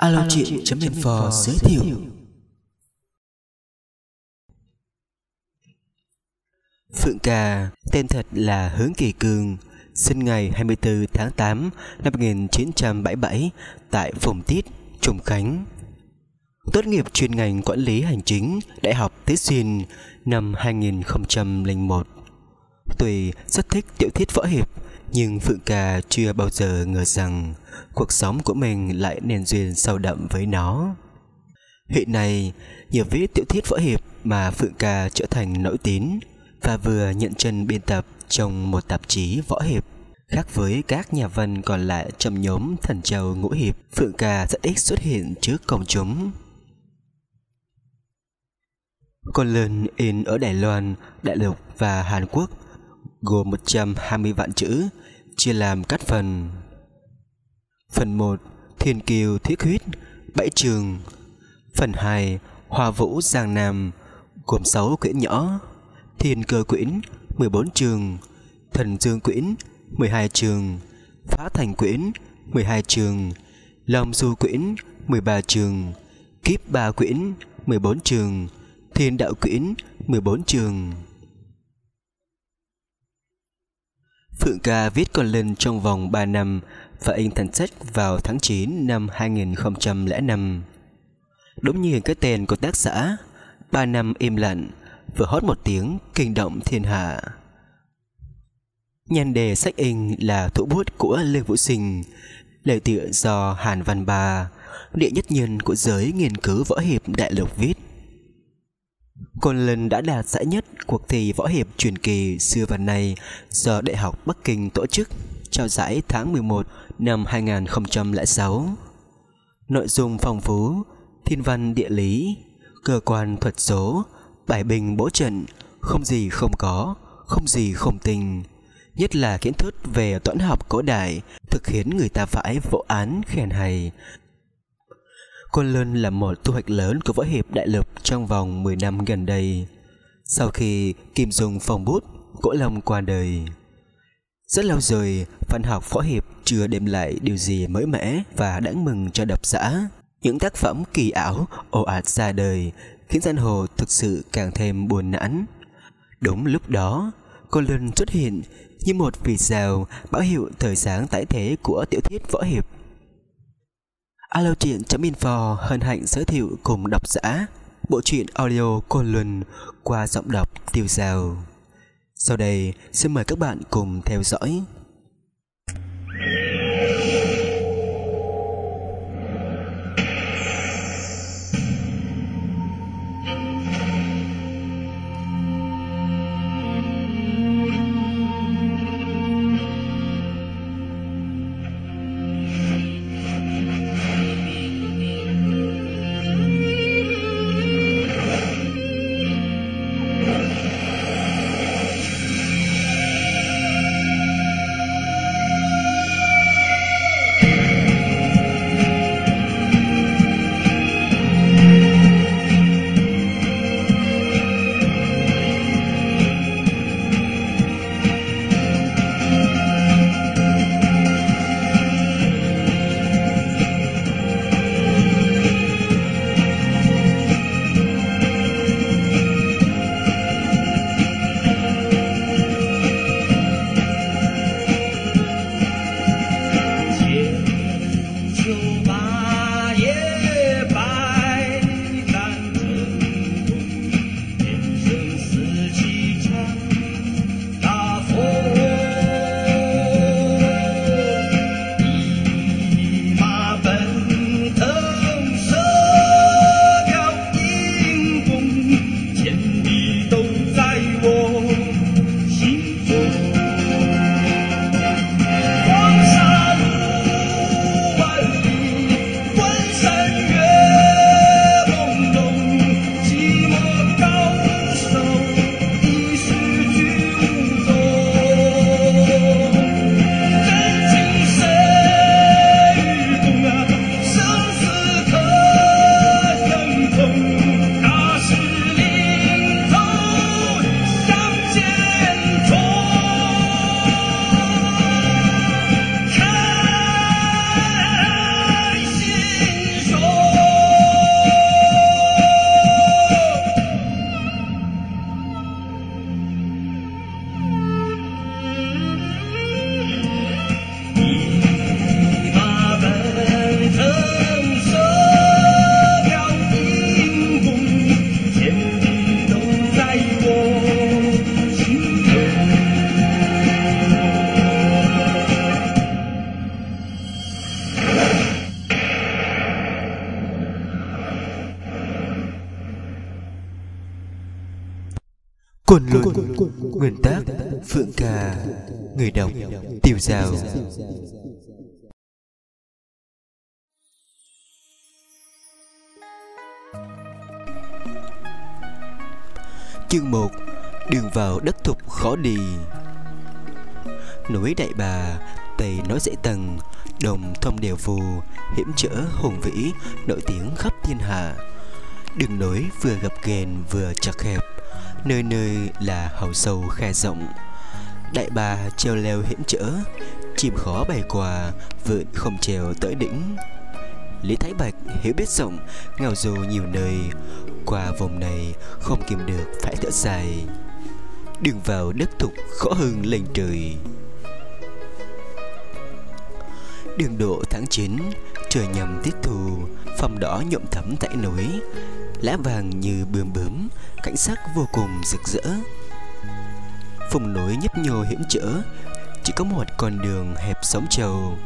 Alo chuyện.info giới thiệu Phượng Cà, tên thật là Hướng Kỳ Cương, sinh ngày 24 tháng 8 năm 1977 tại Phùng Tít, Trùng Khánh. Tốt nghiệp chuyên ngành quản lý hành chính Đại học Tứ Xuyên năm 2001. Tùy rất thích tiểu thuyết võ hiệp, nhưng Phượng Ca chưa bao giờ ngờ rằng cuộc sống của mình lại nền duyên sâu đậm với nó. Hiện nay, nhờ viết tiểu thuyết võ hiệp mà Phượng Ca trở thành nổi tiếng và vừa nhận chân biên tập trong một tạp chí võ hiệp. Khác với các nhà văn còn lại trong nhóm Thần Châu Ngũ Hiệp, Phượng Ca rất ít xuất hiện trước công chúng. Con lên in ở Đài Loan, Đại Lục và Hàn Quốc gồm 120 vạn chữ, chia làm các phần. Phần 1 Thiên Kiều Thiết Huyết Bảy trường. Phần 2 Hoa Vũ Giang Nam, Gồm 6 quyển nhỏ. Thiên Cơ Quyển 14 trường. Thần Dương Quyển 12 trường. Phá Thành Quyển 12 trường. Long Du Quyển 13 trường. Kiếp Ba Quyển 14 trường. Thiên Đạo Quyển 14 trường. Phượng ca viết con lên trong vòng 3 năm và in thành sách vào tháng 9 năm 2005. Đúng như cái tên của tác giả, 3 năm im lặng, vừa hót một tiếng kinh động thiên hạ. Nhan đề sách in là thủ bút của Lê Vũ Sinh, lời tựa do Hàn Văn Ba, địa nhất nhân của giới nghiên cứu võ hiệp đại lục viết. Côn Lần đã đạt giải nhất cuộc thi võ hiệp truyền kỳ xưa và nay do Đại học Bắc Kinh tổ chức trao giải tháng 11 năm 2006. Nội dung phong phú, thiên văn địa lý, cơ quan thuật số, bài bình bố trận, không gì không có, không gì không tình. Nhất là kiến thức về toán học cổ đại thực khiến người ta phải vỗ án khen hay. Côn là một thu hoạch lớn của võ hiệp đại lục trong vòng 10 năm gần đây. Sau khi Kim Dung phòng bút, Cổ Long qua đời. Rất lâu rồi, văn học võ hiệp chưa đem lại điều gì mới mẻ và đáng mừng cho độc giả. Những tác phẩm kỳ ảo, ồ ạt ra đời khiến giang hồ thực sự càng thêm buồn nản. Đúng lúc đó, cô Luân xuất hiện như một vì sao báo hiệu thời sáng tái thế của tiểu thuyết võ hiệp. Alo truyện.info hân hạnh giới thiệu cùng độc giả bộ truyện audio Côn Luân qua giọng đọc tiêu giao. Sau đây, xin mời các bạn cùng theo dõi. Chương 1 Đường vào đất thục khó đi. Núi Đại Bà Tây nói dễ tầng Đồng thông đều phù, Hiểm trở hùng vĩ, Nổi tiếng khắp thiên hạ. Đường núi vừa gập ghềnh vừa chặt hẹp, Nơi nơi là hầu sâu khe rộng. Đại bà treo leo hiểm trở, Chim khó bày quà Vượn không trèo tới đỉnh. Lý Thái Bạch hiểu biết rộng Ngào dù nhiều nơi qua vòng này không kìm được phải thở dài. Đường vào đất thục khó hơn lên trời. Đường độ tháng 9 Trời nhầm tiết thù Phòng đỏ nhộm thấm tại núi. Lá vàng như bươm bướm, Cảnh sắc vô cùng rực rỡ. Vùng núi nhấp nhô hiểm trở, Chỉ có một con đường hẹp sóng trầu.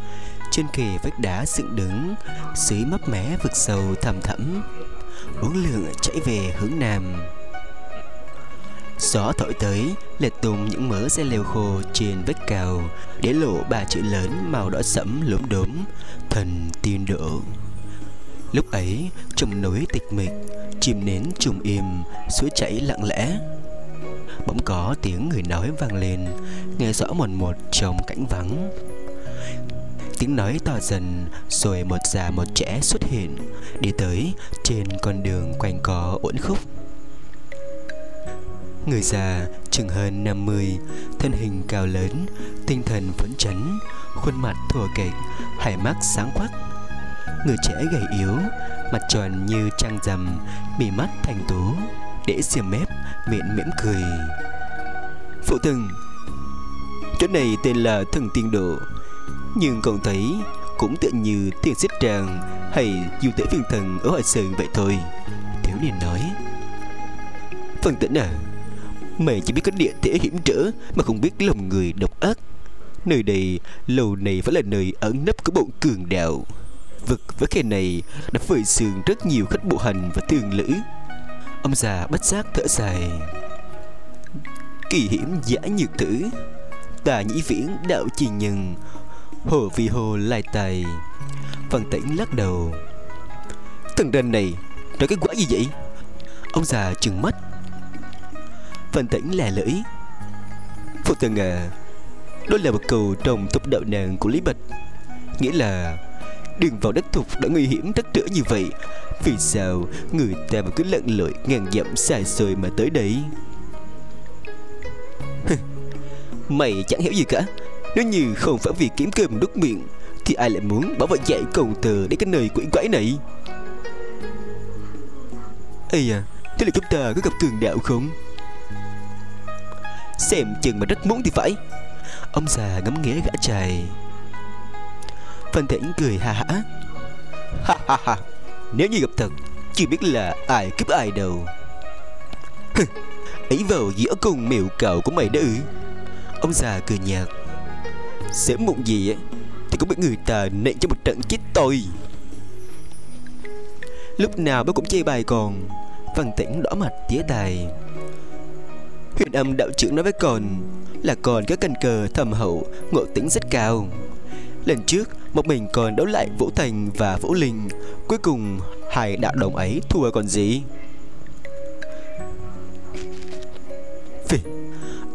Trên kề vách đá dựng đứng Dưới mấp mé vực sâu thầm thẳm uốn lượn chạy về hướng nam. Gió thổi tới, lệch tung những mớ xe lều khô trên vách cao Để lộ ba chữ lớn màu đỏ sẫm lốm đốm, Thần tiên độ Lúc ấy, trong núi tịch mịch Chim nến trùng im, Suối chảy lặng lẽ. Bỗng có tiếng người nói vang lên, Nghe rõ một một trong cảnh vắng. Tiếng nói to dần, Rồi một già một trẻ xuất hiện, Đi tới trên con đường quanh co uốn khúc. Người già chừng hơn 50 Thân hình cao lớn, Tinh thần phấn chấn, Khuôn mặt thua kệch, Hai mắt sáng quắc. Người trẻ gầy yếu, Mặt tròn như trăng rằm Mì mắt thành tú Để xiêm mép, miệng mỉm cười. Phụ thần Chỗ này tên là thần tiên độ. Nhưng còn thấy Cũng tựa như tiền xích tràng Hay du tế phiên thần ở Hoài Sơn vậy thôi. Thiếu niên nói Phân tĩnh à Mày chỉ biết có địa thế hiểm trở Mà không biết lòng người độc ác. Nơi đây, lâu này phải là nơi ẩn nấp của bọn cường đạo. Vực với khe này đã phơi sương rất nhiều khách bộ hành và thương lữ. Ông già bất giác thở dài, Kỳ hiểm giả nhược tử Tà nhĩ viễn đạo chi nhân Hồ vì hồ lai tài. Phần tĩnh lắc đầu. Thằng đàn này Nói cái quả gì vậy? Ông già trừng mắt. Phần tĩnh lè lưỡi. Phụ thần à Đó là một câu trong tục đạo nàng của Lý Bạch. Nghĩa là Đường vào đất thục đã nguy hiểm rất trở như vậy. Vì sao người ta mà cứ lặn lội ngàn dặm xa xôi mà tới đây? Mày chẳng hiểu gì cả. Nếu như không phải vì kiếm cơm đút miệng, Thì ai lại muốn bảo vệ dạy cầu tờ đến cái nơi quỷ quái này? Ây à Thế là chúng ta có gặp cường đạo không? Xem chừng mà rất muốn thì phải. Ông già ngắm nghía gã trai. Phan Thỉnh cười ha hả. Ha ha ha, Nếu như gặp thật Chưa biết là ai cướp ai đâu Ấy vào giữa cùng mèo cậu của mày đó ư. Ông già cười nhạt. Sớm muộn gì á, Thì cũng bị người ta nện cho một trận chết tôi. Lúc nào bố cũng chê bài còn, Văn tĩnh đỏ mặt tía tài Huyền âm đạo trưởng nói với con Là con có căn cờ thầm hậu, Ngộ tính rất cao. Lần trước, một mình còn đấu lại Vũ Thành và Vũ Linh, Cuối cùng hai đạo đồng ấy thua còn gì? Phỉ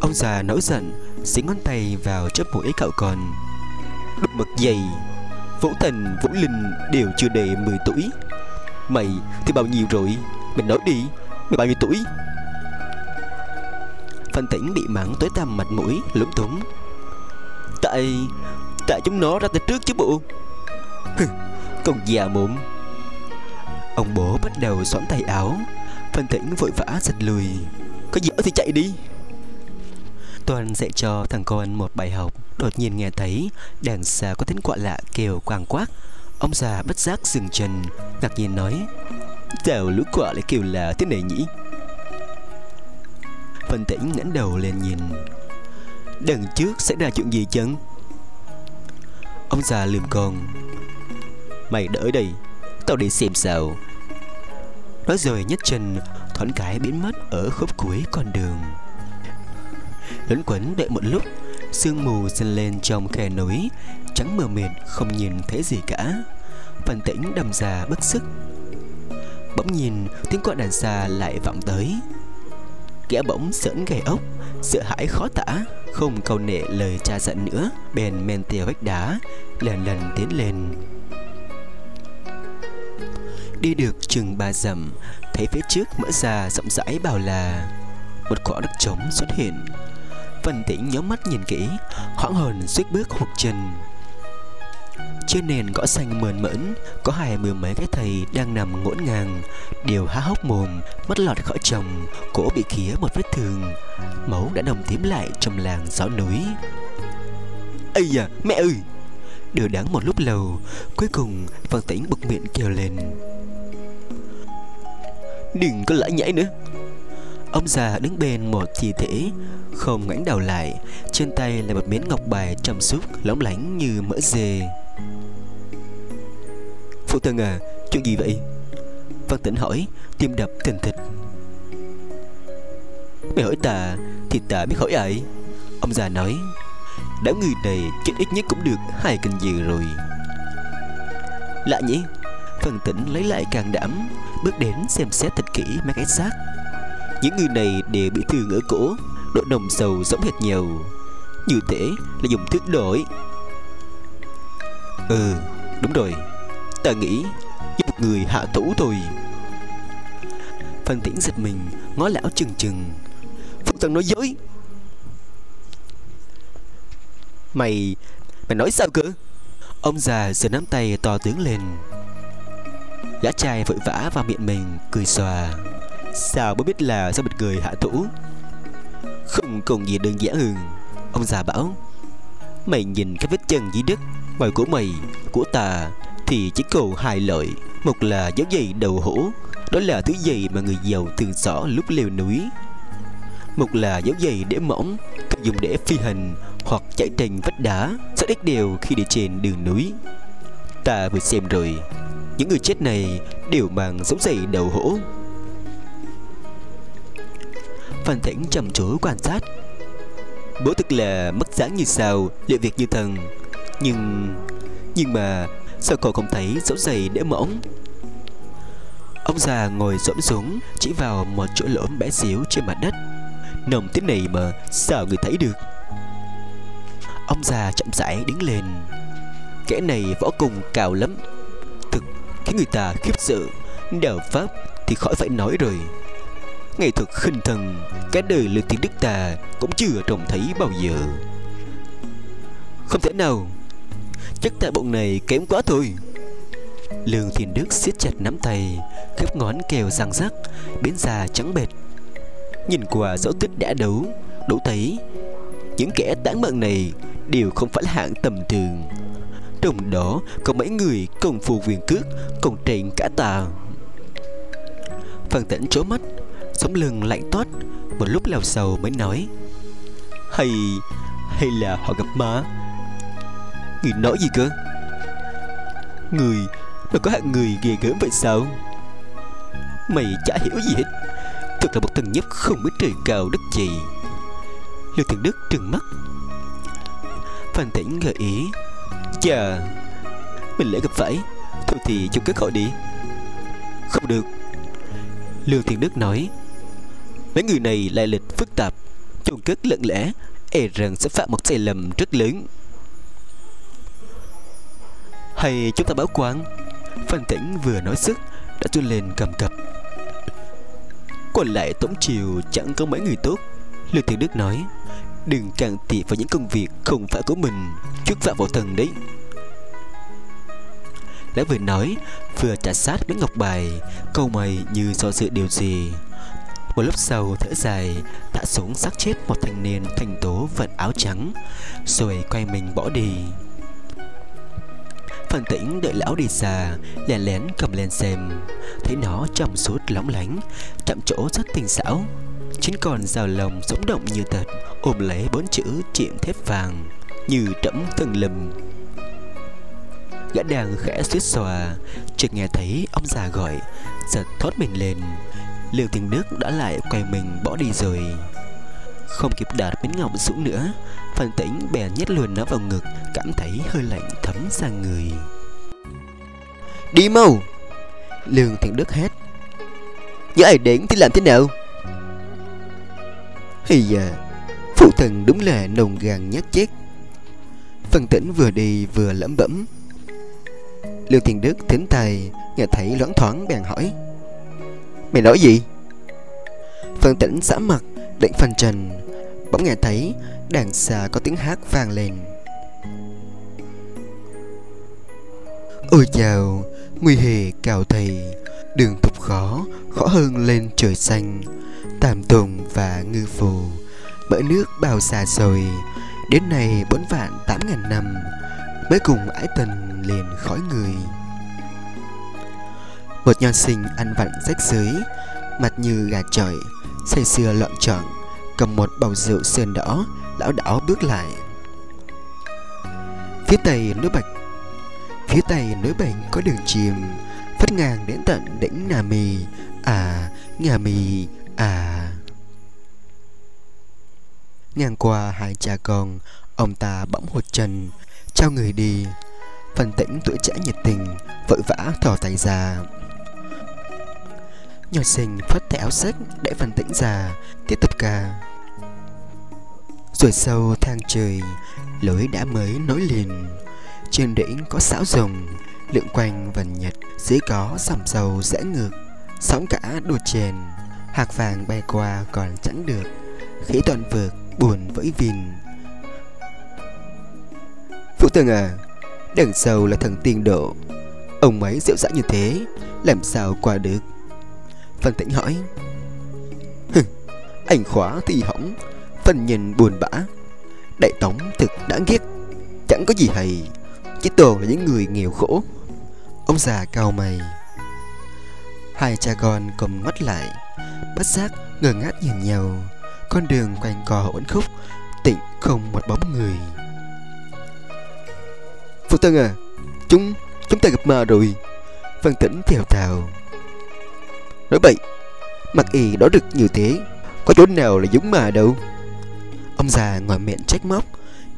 Ông già nổi giận Xí ngón tay vào chớp mũi cậu còn. Đục mực dày Vũ Thành, Vũ Linh đều chưa đầy 10 tuổi. Mày thì bao nhiêu rồi? Mình nói đi Mày bao nhiêu tuổi? Phan Tĩnh bị mắng tối tăm mặt mũi lúng túng. Tại Tại chúng nó ra từ trước chứ bộ. Còn già mụn Ông bố bắt đầu xoắn tay áo. Phan Tĩnh vội vã giật lùi. Có dở thì chạy đi. Toàn dạy cho thằng con một bài học. Đột nhiên nghe thấy, Đằng xa có tiếng quạ lạ kêu quang quác Ông già bất giác dừng chân, Ngạc nhiên nói Sao lũ quạ lại kêu là thế này nhỉ? Phần Tĩnh ngẩng đầu lên nhìn, Đằng trước xảy ra chuyện gì chăng? Ông già lườm con, Mày đợi đây, Tao đi xem sao. Nói rồi nhấc chân, Thoáng cái biến mất ở khúc cuối con đường. Lẫn quấn đợi một lúc, Sương mù dâng lên trong khe núi, Trắng mờ mịt, không nhìn thấy gì cả. Phần tĩnh đầm già bất sức Bỗng nhìn, tiếng gọi đàn xa lại vọng tới. Kẻ bỗng sỡn gầy ốc, Sợ hãi khó tả, Không câu nệ lời cha dặn nữa, Bèn men theo vách đá, Lần lần tiến lên. Đi được chừng ba dặm, Thấy phía trước mở ra rộng rãi bảo là, Một cỏ đất trống xuất hiện. Vân tĩnh nhớ mắt nhìn kỹ, Hoảng hồn suýt bước hụt chân. Trên nền gõ xanh mờn mẫn Có hai mười mấy cái thầy đang nằm ngổn ngang, Đều há hốc mồm, Mắt lọt khỏi chồng, Cổ bị khía một vết thương. Máu đã đồng tím lại trong làng gió núi. Ây da, mẹ ơi! Đưa đáng một lúc lâu, Cuối cùng Văn tĩnh bực miệng kêu lên. Đừng có lãi nhảy nữa. Ông già đứng bên một thi thể, Không ngoảnh đầu lại. Trên tay là một miếng ngọc bài trầm xúc Lóng lánh như mỡ dê. Phụ thân à Chuyện gì vậy? Văn tỉnh hỏi, Tim đập thình thịch. Mày hỏi ta, Thì ta biết hỏi ai? Ông già nói, Đám người này chết ít nhất cũng được hai canh giờ rồi. Lạ nhỉ? Phần tỉnh lấy lại càng đảm, Bước đến xem xét thật kỹ mấy cái xác. Những người này đều bị thương ở cổ, Độ nồng sầu giống hệt nhau. Như thế là dùng thước đổi. Ừ đúng rồi. Ta nghĩ như một người hạ thủ thôi. Phan Tiễn giật mình, Ngó lão chừng chừng. Phụ thân nói dối. Mày Mày nói sao cơ? Ông già giơ nắm tay to tướng lên. Gã trai vội vã vào miệng mình, Cười xòa. Sao mới biết là sao bịt người hạ thủ? Không còn gì đơn giản hơn. Ông già bảo, Mày nhìn cái vết chân dưới đất, Ngoài của mày, Của ta, thì chỉ cầu hai loại. Một là dấu giày đầu hổ, Đó là thứ giày mà người giàu thường xỏ lúc leo núi. Một là dấu giày để mỏng Cần dùng để phi hành Hoặc chạy trên vách đá Rất ít đều khi đi trên đường núi. Ta vừa xem rồi, Những người chết này đều mang dấu giày đầu hổ. Phan Thỉnh trầm chú quan sát. Bố thực là mất dáng như sao Liệu việc như thần. Nhưng Nhưng mà Sao cậu không thấy dấu giày để mỏng Ông già ngồi xổm xuống, Chỉ vào một chỗ lỗ bé xíu trên mặt đất. Nồng thế này mà Sao người thấy được? Ông già chậm rãi đứng lên. Kẻ này võ cùng cao lắm. Thực khiến người ta khiếp sợ. Đạo Pháp thì khỏi phải nói rồi. Nghệ thuật khinh thần Cái đời lương thiên đức ta Cũng chưa trông thấy bao giờ. Không thể nào, Chắc tại bọn này kém quá thôi. Lương Thiên Đức siết chặt nắm tay Khớp ngón kèo răng rắc, Biến già trắng bệt Nhìn qua dấu tích đã đấu, Đủ thấy Những kẻ tán mạng này Đều không phải là hạng tầm thường. Trong đó có mấy người công phu quyền cước, Còn trên cả tà Phan tỉnh trố mắt Sống lưng lạnh toát, Một lúc lao sầu mới nói. Hay Hay là họ gặp ma? Người nói gì cơ? Người, Mà có hạng người ghê gớm vậy sao? Mày chả hiểu gì hết. Thật là một thằng nhóc không biết trời cao đất gì Lưu Thiện Đức trừng mắt. Phan Tĩnh gợi ý. Chà, Mình lẽ gặp phải. Thôi thì chung kết khỏi đi. Không được. Lưu Thiện Đức nói. Mấy người này lại lịch phức tạp, chung kết lẫn lẽ E rằng sẽ phạm một sai lầm rất lớn. Hay chúng ta báo quan Phan Tĩnh vừa nói sức, Đã tuôn lên cầm cập. Còn lại tổng Triều chẳng có mấy người tốt. Lưu Thiện Đức nói, Đừng can thiệp vào những công việc không phải của mình, trước phạm vào thần đấy. Lão vừa nói, Vừa trả sát với ngọc bài, Câu mày như do sự điều gì? Một lúc sau thở dài Thả xuống xác chết một thanh niên thành tố vận áo trắng, Rồi quay mình bỏ đi. Phần tĩnh đợi lão đi xa, Lén lén cầm lên xem. Thấy nó trong suốt lóng lánh Chạm chỗ rất tinh xảo. Chính còn rào lồng sống động như thật Ôm lấy bốn chữ chiệm thép vàng, Như trẫm từng lầm. Gã đang khẽ suýt xòa, Chợt nghe thấy ông già gọi, Giật thốt mình lên. Liêu tiếng Đức đã lại quay mình bỏ đi rồi? Không kịp đạt miếng ngọc xuống nữa Phần tĩnh bèn nhét luôn nó vào ngực, Cảm thấy hơi lạnh thấm sang người. Đi mau! Lương Thiện Đức hét. Nhớ ai đến thì làm thế nào? Hì dạ Phụ thần đúng là nồng gàng nhát chết. Phần tĩnh vừa đi vừa lẩm bẩm. Lương Thiện Đức thính tài Nghe thấy loãng thoáng bèn hỏi. Mày nói gì? Phần tĩnh xã mặt, định phần trần. Bỗng nghe thấy đàn xà có tiếng hát vang lên. Ôi chào, Nguy hề cào thầy. Đường thục khó Khó hơn lên trời xanh. Tam tùng và ngư phù Bởi nước bao xa rồi Đến nay bốn vạn tám ngàn năm, Mới cùng ái tình liền khỏi người. Một nho sinh ăn vặn rách dưới Mặt như gà trời Say sưa loạn trọn Cầm một bầu rượu sơn đỏ Lão đảo bước lại. Phía tây núi Bạch Phía tây núi Bạch có đường chìm Phất ngang đến tận đỉnh Nà Mì. À, Ngà Mì, à. Ngang qua hai cha con Ông ta bỗng hụt chân Trao người đi. Phần tĩnh tuổi trẻ nhiệt tình Vội vã thò tay ra. Nhỏ sinh phất tay áo sách Để phần tĩnh già, Tiếp tục ca. Rồi sâu thang trời, Lối đã mới nối liền. Trên đỉnh có sáo rồng, Lượn quanh vần nhật, Dưới có sầm dầu rẽ ngược, Sóng cả đùa chèn. Hạc vàng bay qua còn chẳng được, Khí toàn vượt buồn vẫy vìn. Phụ tường à Đằng sau là thần tiên độ. Ông ấy dịu dã như thế, Làm sao qua được? Văn tĩnh hỏi. Hừ, Anh khóa thì hỏng Phần nhìn buồn bã. Đại tống thực đáng ghét Chẳng có gì hay Chỉ toàn là những người nghèo khổ. Ông già cao mày. Hai cha con cầm mắt lại Bất giác ngơ ngác nhìn nhau. Con đường quanh co uốn khúc Tịnh không một bóng người. Phụ Tân à Chúng chúng ta gặp ma rồi. Văn tĩnh theo tào. Nói bậy Mặt y đó được như thế, Có chỗ nào là giống mà đâu. Ông già ngoài miệng trách móc,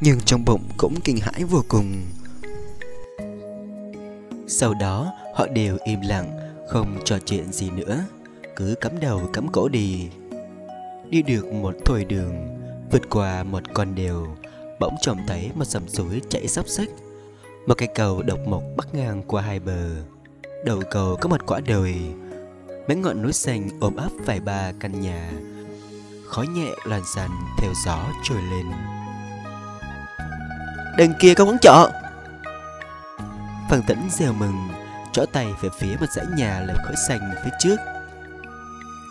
Nhưng trong bụng cũng kinh hãi vô cùng. Sau đó, họ đều im lặng, Không trò chuyện gì nữa, Cứ cắm đầu cắm cổ đi. Đi được một thổi đường, Vượt qua một con đèo, Bỗng trông thấy một dòng suối chảy sắp sách Một cái cầu độc mộc bắc ngang qua hai bờ. Đầu cầu có một quả đồi Mấy ngọn núi xanh ôm ấp vài ba căn nhà. Khói nhẹ làn dần theo gió trôi lên. Đằng kia có quán trọ. Phần tĩnh rêu mừng, Trỏ tay về phía một dãy nhà lợp khói xanh phía trước.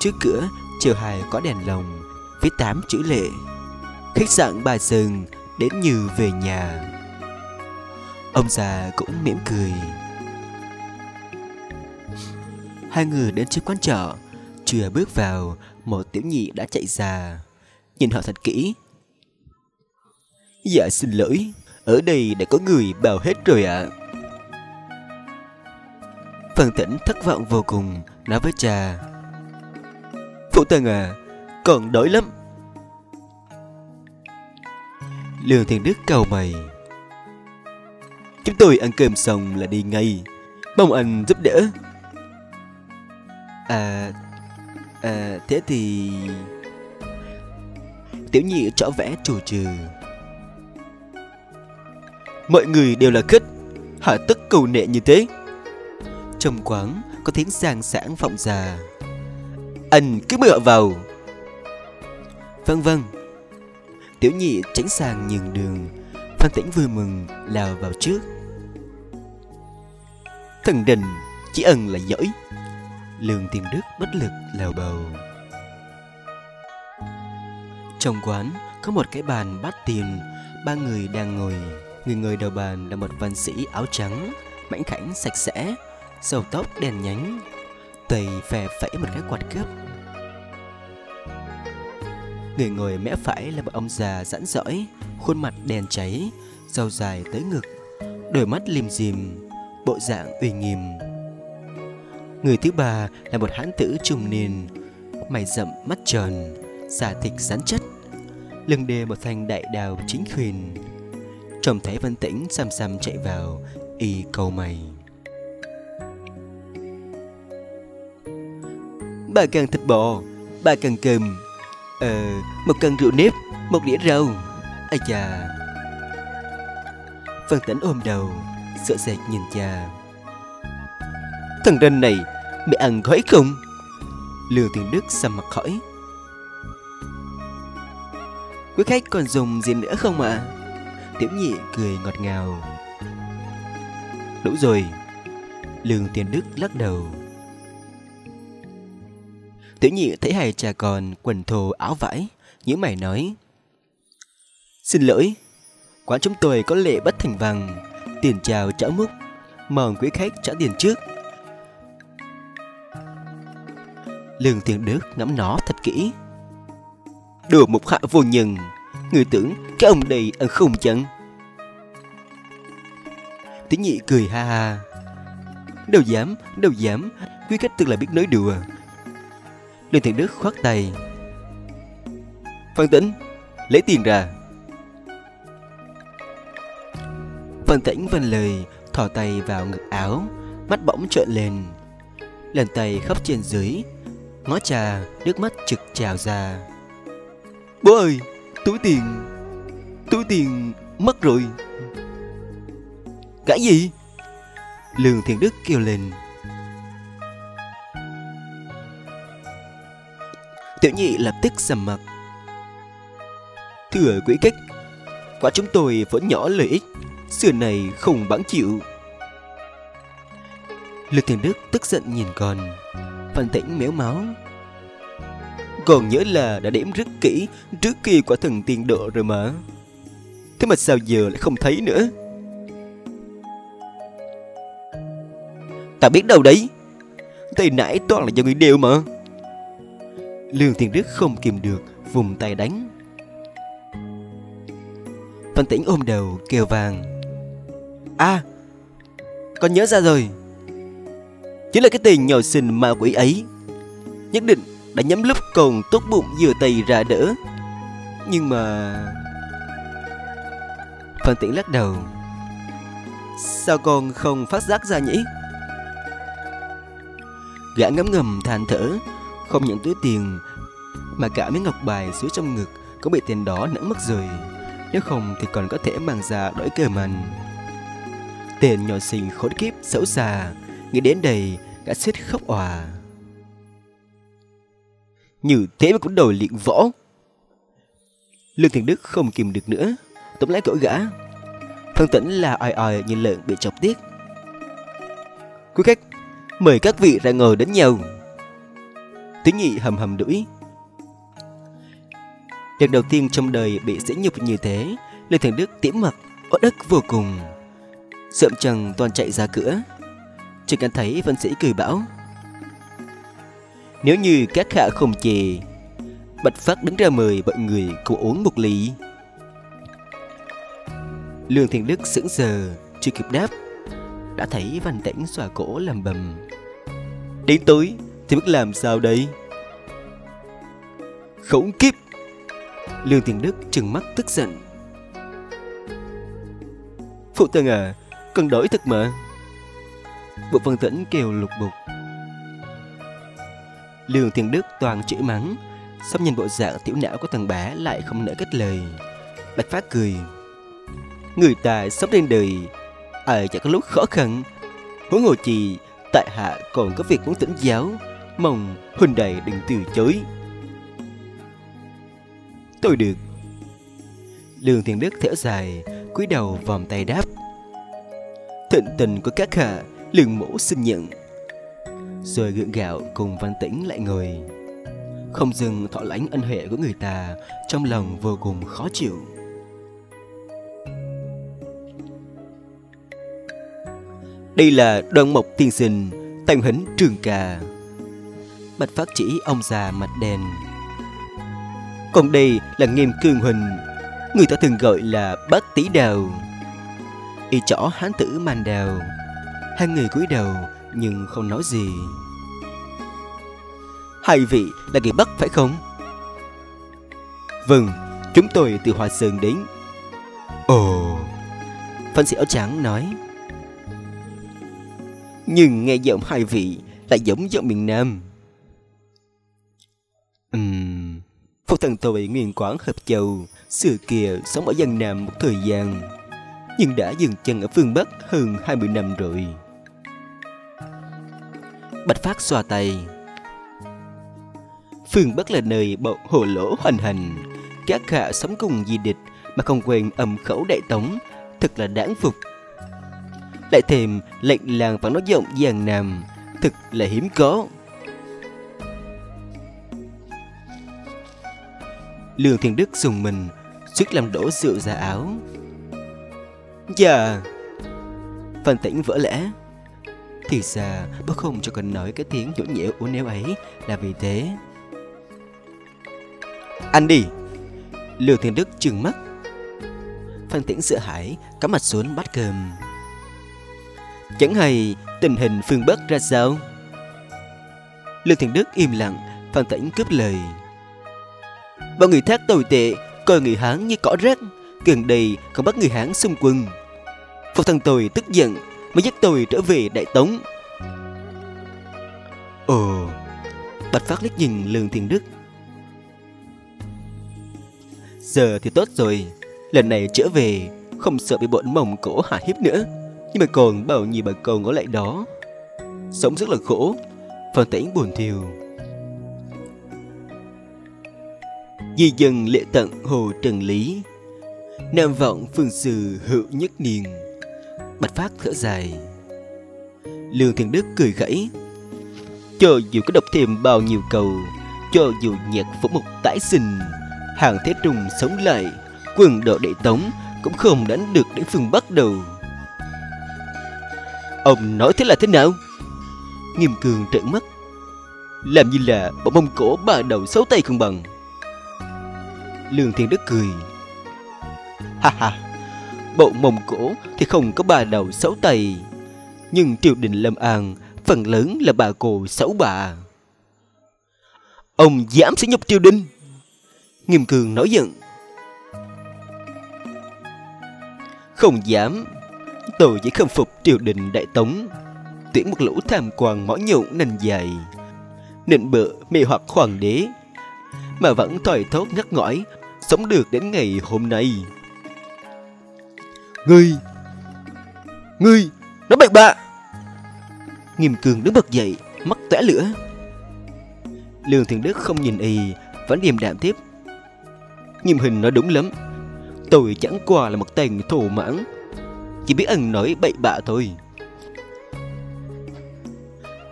Trước cửa, chiều hài có đèn lồng, Viết tám chữ lệ. Khách sạn Bà Sừng Đến như về nhà. Ông già cũng mỉm cười. Hai người đến trước quán trọ Chưa bước vào, Một tiểu nhị đã chạy ra. Nhìn họ thật kỹ. Dạ xin lỗi. Ở đây đã có người bảo hết rồi ạ. À. Phần tỉnh thất vọng vô cùng, Nói với cha. Phụ tần à Còn đói lắm. Lương Thiên Đức cầu mày. Chúng tôi ăn cơm xong là đi ngay. Mong anh giúp đỡ. À À thế thì Tiểu nhị trở vẽ chủ trừ. Mọi người đều là khách Hạ tất cầu nệ như thế. Trong quán có tiếng sang sảng vọng già Anh cứ mời vào. Vâng vâng. Tiểu nhị tránh sàng nhường đường, Phan Tĩnh vui mừng lao vào trước. Thần đình, chỉ ân là giỏi. Lương tiền Đức bất lực lèo bầu. Trong quán, có một cái bàn bát tiền. Ba người đang ngồi. Người ngồi đầu bàn là một văn sĩ áo trắng, Mảnh khảnh, sạch sẽ Sầu tóc đèn nhánh. Tay phè phẩy một cái quạt cướp. Người ngồi mẽ phải là một ông già rãn rõi Khuôn mặt đèn cháy, Râu dài tới ngực, Đôi mắt lim dim, Bộ dạng uy nghiêm. Người thứ ba là một hãn tử trung niên, Mày rậm mắt tròn, Da thịt rắn chất, lưng đê một thanh đại đào chính khuyền. trông thấy Văn tĩnh xăm xăm chạy vào, y cầu mày. Ba cần thịt bò, ba cần cơm ờ một cần rượu nếp, một đĩa rau. Ây chà. Văn tĩnh ôm đầu sợ sệt nhìn cha thằng đần này mẹ ăn gói không? Lương tiền đức xăm mặt hỏi quý khách còn dùng gì nữa không ạ? À? tiểu nhị cười ngọt ngào. Đủ rồi. Lương tiền đức lắc đầu. Tiểu nhị thấy hai cha con quần thô áo vải nhíu mày nói. Xin lỗi quán chúng tôi có lệ bất thành vàng, tiền chào trả múc mời quý khách trả tiền trước. Lương tiền đức ngắm nó thật kỹ. Đùa một hạ vô nhân, người tưởng cái ông đây ăn không chăng? Tiếng nhị cười ha ha. Đâu dám đâu dám, quý khách tương là biết nói đùa. Lương thiện đức khoát tay. Phan tĩnh, lấy tiền ra. Phan tĩnh vân lời, thò tay vào ngực áo, mắt bỗng trợn lên. Lần tay khắp trên dưới ngó trà nước mắt trực trào ra. Bố ơi, túi tiền túi tiền mất rồi. Cái gì? Lương thiện đức kêu lên. Tiểu nhị lập tức sầm mặt. Thưa quý khách quả chúng tôi vẫn nhỏ lợi ích, xưa này không bán chịu. Lương thiện đức tức giận nhìn con. Phan Tĩnh méo máu. Còn nhớ là đã đếm rất kỹ Trước khi quả thần tiên độ rồi mà. Thế mà sao giờ lại không thấy nữa? Ta biết đâu đấy. Tay nãy toàn là do người đều mà. Lương Thiên Đức không kìm được, Vùng tay đánh. Phan Tĩnh ôm đầu kêu vàng. À Con nhớ ra rồi. Chính là cái tên nhỏ xinh ma quỷ ấy. Nhất định đã nhắm lúc còn tốt bụng vừa tay ra đỡ. Nhưng mà Phan Tiễn lắc đầu. Sao con không phát giác ra nhỉ? Gã ngấm ngầm than thở, Không nhận túi tiền, Mà cả mấy ngọc bài xuống trong ngực Cũng bị tiền đó nẫn mất rồi. Nếu không thì còn có thể mang ra đổi cơm mình. Tiền nhỏ xinh khốn kiếp, xấu xa. Nghĩ đến đây Gã suýt khóc òa. Như thế mà cũng đòi luyện võ. Lương Thiện Đức không kìm được nữa, Tóm lấy cổ gã. Thân tĩnh là oi oi như lợn bị chọc tiết. Quý khách, Mời các vị ra ngồi đến nhau Tiếng nhị hầm hầm đuổi. Lần đầu tiên trong đời bị sỉ nhục như thế, Lương Thiện Đức tiễm mặt ớt ức vô cùng. Sợm trần toàn chạy ra cửa chỉ cảm thấy văn sĩ cười bảo. Nếu như các hạ không chề Bạch Phát đứng ra mời mọi người cùng uống một ly. Lương Thiện Đức sững sờ, Chưa kịp đáp, Đã thấy Văn Tĩnh xòa cổ làm bầm. Đến tối thì biết làm sao đây? Khổng kiếp! Lương Thiện Đức trừng mắt tức giận. Phụ thân à Con đổi thật mà. Bộ phân tĩnh kêu lục bục. Lương Thiên Đức toàn chữ mắng Xong nhìn bộ dạng tiểu não của thằng bé lại không nỡ kết lời. Bạch Phát cười, Người ta sống trên đời, Ai chẳng có lúc khó khăn. Huống hồ chi Tại hạ còn có việc muốn tỉnh giáo, Mong huynh đệ đừng từ chối. Tôi được. Lương Thiên Đức thở dài, cúi đầu vòng tay đáp, Thịnh tình của các hạ lương mẫu xin nhận. Rồi gượng gạo cùng văn tĩnh lại ngồi. Không dừng thọ lãnh ân huệ của người ta, trong lòng vô cùng khó chịu. Đây là đoàn mộc tiên sinh tàn hình trường cà bạch phát chỉ ông già mặt đèn còn đây là nghiêm cương huỳnh, người ta thường gọi là bác tỷ đào. Y chỏ hán tử man đào. Hai người cúi đầu nhưng không nói gì. Hai vị là người Bắc phải không? Vâng, Chúng tôi từ hòa Sơn đến. Ồ Phân sĩ áo trắng nói. Nhưng nghe giọng hai vị Lại giống giọng miền Nam. Ừm Phụ thần tôi nguyên quán hợp châu Xưa kia sống ở dân Nam một thời gian Nhưng đã dừng chân ở phương Bắc hơn 20 năm rồi. Bạch Phát xoa tay. Phương Bắc là nơi bộ hồ lỗ hoành hành, Các hạ sống cùng di địch Mà không quên âm khẩu đại tống, Thật là đáng phục. Lại thêm, lệnh làng và nói giọng giang nam, Thật là hiếm có. Lương Thiên Đức dùng mình, suýt làm đổ rượu ra áo. Dạ. Phan tĩnh vỡ lẽ. Thì ra bác không cho cần nói cái tiếng nhũn nhẽo uốn éo ấy là vì thế. Ăn đi. Lưu Thiên Đức trừng mắt. Phan tĩnh sợ hãi, cắm mặt xuống bắt cơm. Chẳng hay tình hình phương Bắc ra sao? Lưu Thiên Đức im lặng, Phan tĩnh cướp lời. Bọn người thác tồi tệ, Coi người Hán như cỏ rác. Gần đây còn bắt người Hán xung quân. Phục thần tôi tức giận Mới dắt tôi trở về Đại Tống. Ồ, Bạch Phát liếc nhìn Lương Thiên Đức. Giờ thì tốt rồi, Lần này trở về, Không sợ bị bọn Mông Cổ hạ hiếp nữa, Nhưng mà còn bao nhiêu bà cầu ở lại đó. Sống rất là khổ phần Tĩnh buồn thiều Di dân lệ tận hồ trần lý, Nam vọng phương sư hữu nhất niên. Bạch Phát thở dài. Lương Thiên Đức cười gãy. Cho dù có đọc thêm bao nhiêu cầu Cho dù nhạc phổ mục tái sinh, Hàng Thế trùng sống lại Quân đội đệ tống Cũng không đánh được đến phương Bắc đầu. Ông nói thế là thế nào? Nghiêm cường trợn mắt. Làm như là bọn mông cổ ba đầu sáu tay không bằng. Lương Thiên Đức cười. Ha ha. Bộ Mông Cổ thì không có bà đầu xấu tay. Nhưng triều đình Lâm An, Phần lớn là bà cô xấu bà. Ông dám sử nhục triều đình. Nghiêm cường nói giận. Không dám, Tôi chỉ khâm phục triều đình Đại Tống. Tuyển một lũ tham quan mỏ nhộn nành dài. Nịnh bợ mê hoặc hoàng đế. Mà vẫn thòi thốt ngắt ngõi, Sống được đến ngày hôm nay. Ngươi Ngươi Nó bậy bạ. Nghiêm cường đứng bật dậy, Mắt tỏa lửa. Lương Thiện Đức không nhìn y, Vẫn điềm đạm tiếp. Nghiêm hình nói đúng lắm. Tôi chẳng qua là một tên thổ mãn. Chỉ biết ăn nói bậy bạ thôi.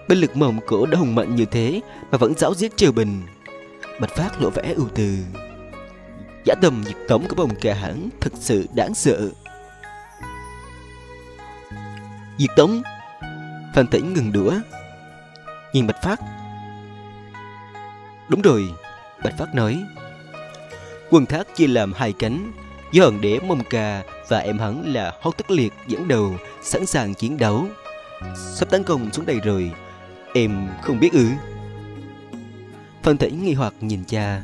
Bên lực mộng cổ đã hùng mạnh như thế, Mà vẫn giáo giết triều bình. Bạch Phát lộ vẻ ưu tư. Giả tầm diệt tống của bồng kẻ hãng Thật sự đáng sợ. Diệt tống. Phan Tĩnh ngừng đũa. Nhìn Bạch Phát. Đúng rồi, Bạch Phát nói. Quân thác chia làm hai cánh. Do hòn đế Mông Ca và em hắn là Hót Tất Liệt dẫn đầu, Sẵn sàng chiến đấu. Sắp tấn công xuống đây rồi. Em không biết ư? Phan Tĩnh nghi hoặc nhìn cha.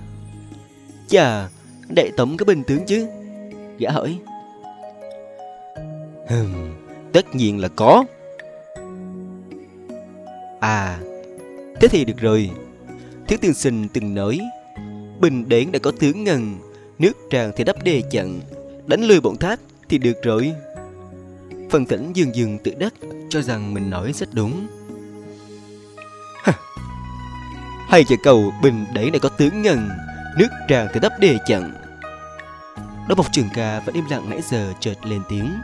Cha, Đại tổng có binh tướng chứ? Gã hỏi. Hừm Tất nhiên là có. À Thế thì được rồi. Thiếu tiên sinh từng nói, Bình đến đã có tướng ngần Nước tràn thì đắp đê chặn, Đánh lùi bọn thác thì được rồi. Phần tỉnh dường dường tự đắc Cho rằng mình nói rất đúng. Hay chờ cầu bình để đã có tướng ngần Nước tràn thì đắp đê chặn. Đó một trường ca vẫn im lặng nãy giờ chợt lên tiếng.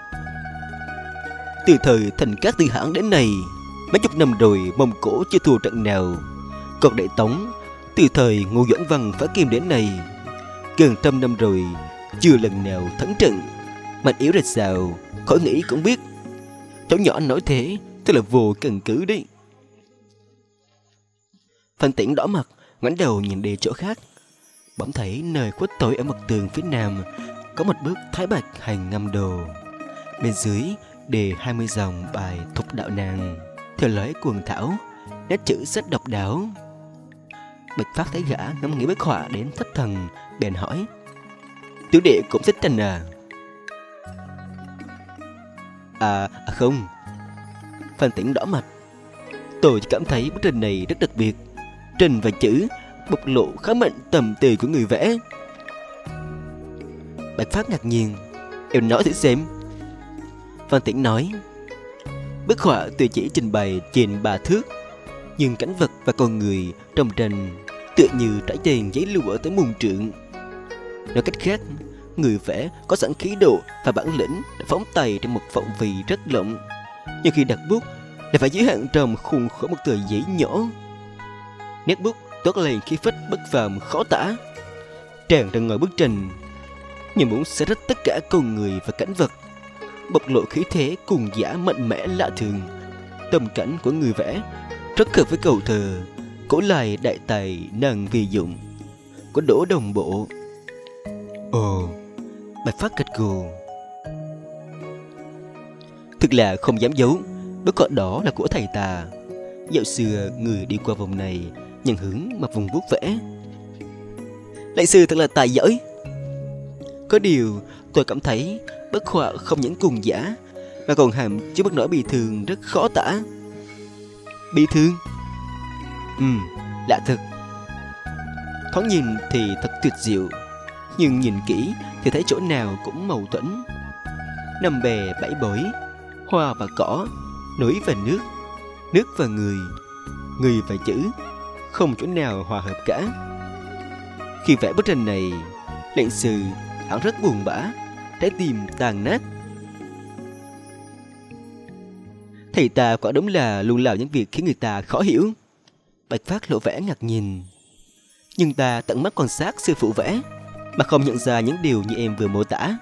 Từ thời thành các tư hãng đến nay, Mấy chục năm rồi Mông Cổ chưa thua trận nào. Còn Đại Tống, Từ thời Ngô Doãn Văn phá kim đến nay, Gần trăm năm rồi Chưa lần nào thắng trận. Mạnh yếu ra sao Khỏi nghĩ cũng biết. Cháu nhỏ nói thế Tức là vô cần cứ đi. Phan Tĩnh đỏ mặt, ngoảnh đầu nhìn đi chỗ khác. Bỗng thấy nơi khuất tối ở mặt tường phía nam có một bức thái bạch hành ngâm đồ. Bên dưới đề 20 dòng bài thục đạo nàng. Theo lối cuồng thảo nét chữ rất độc đáo. Bạch phát thấy gã ngắm nghĩ bức họa đến thất thần bèn hỏi Tiểu đệ cũng thích tranh à? À, à không. Phan Tĩnh đỏ mặt. Tôi chỉ cảm thấy bức tranh này rất đặc biệt. Trình và chữ bộc lộ khá mạnh tầm từ của người vẽ. Bạch Phát ngạc nhiên. Em nói thử xem. Phan Tiễn nói. Bức họa tuy chỉ trình bày trên ba thước, Nhưng cảnh vật và con người trong tranh Tựa như trải trên giấy lụa tới mùng trượng. Nói cách khác, Người vẽ có sẵn khí độ và bản lĩnh để phóng tay trên một phạm vi rất rộng, Nhưng khi đặt bút lại phải giới hạn trong khuôn khổ một tờ giấy nhỏ. Nét bút toát lên khí phách bất phàm khó tả. Tràn ra ngoài bức tranh như muốn xé rách tất cả con người và cảnh vật bộc lộ khí thế cùng giả mạnh mẽ lạ thường. Tâm cảnh của người vẽ rất hợp với cầu thờ, cổ lại đại tài nàng vì dụng, có đổ đồng bộ. Ồ, bạch phát gật gù. Thực là không dám giấu, bức họa đó là của thầy tà dạo xưa người đi qua vùng này, nhận hướng mà vùng vuốt vẽ. Lại sư thật là tài giỏi. Có điều, tôi cảm thấy bức họa không những cùng giả mà còn hàm chứa bất nỗi bị thương rất khó tả. Bị thương? Ừ lạ thật. Thoáng nhìn thì thật tuyệt diệu, nhưng nhìn kỹ thì thấy chỗ nào cũng mâu thuẫn. Năm bè bảy bối, hoa và cỏ, núi và nước nước và người người và chữ, không chỗ nào hòa hợp cả. Khi vẽ bức tranh này, lệnh sư hắn rất buồn bã trái tim tàn nát. Thầy ta quả đúng là luôn làm những việc khiến người ta khó hiểu. Bạch phát lộ vẻ ngạc nhìn. Nhưng ta tận mắt quan sát sư phụ vẽ, mà không nhận ra những điều như em vừa mô tả.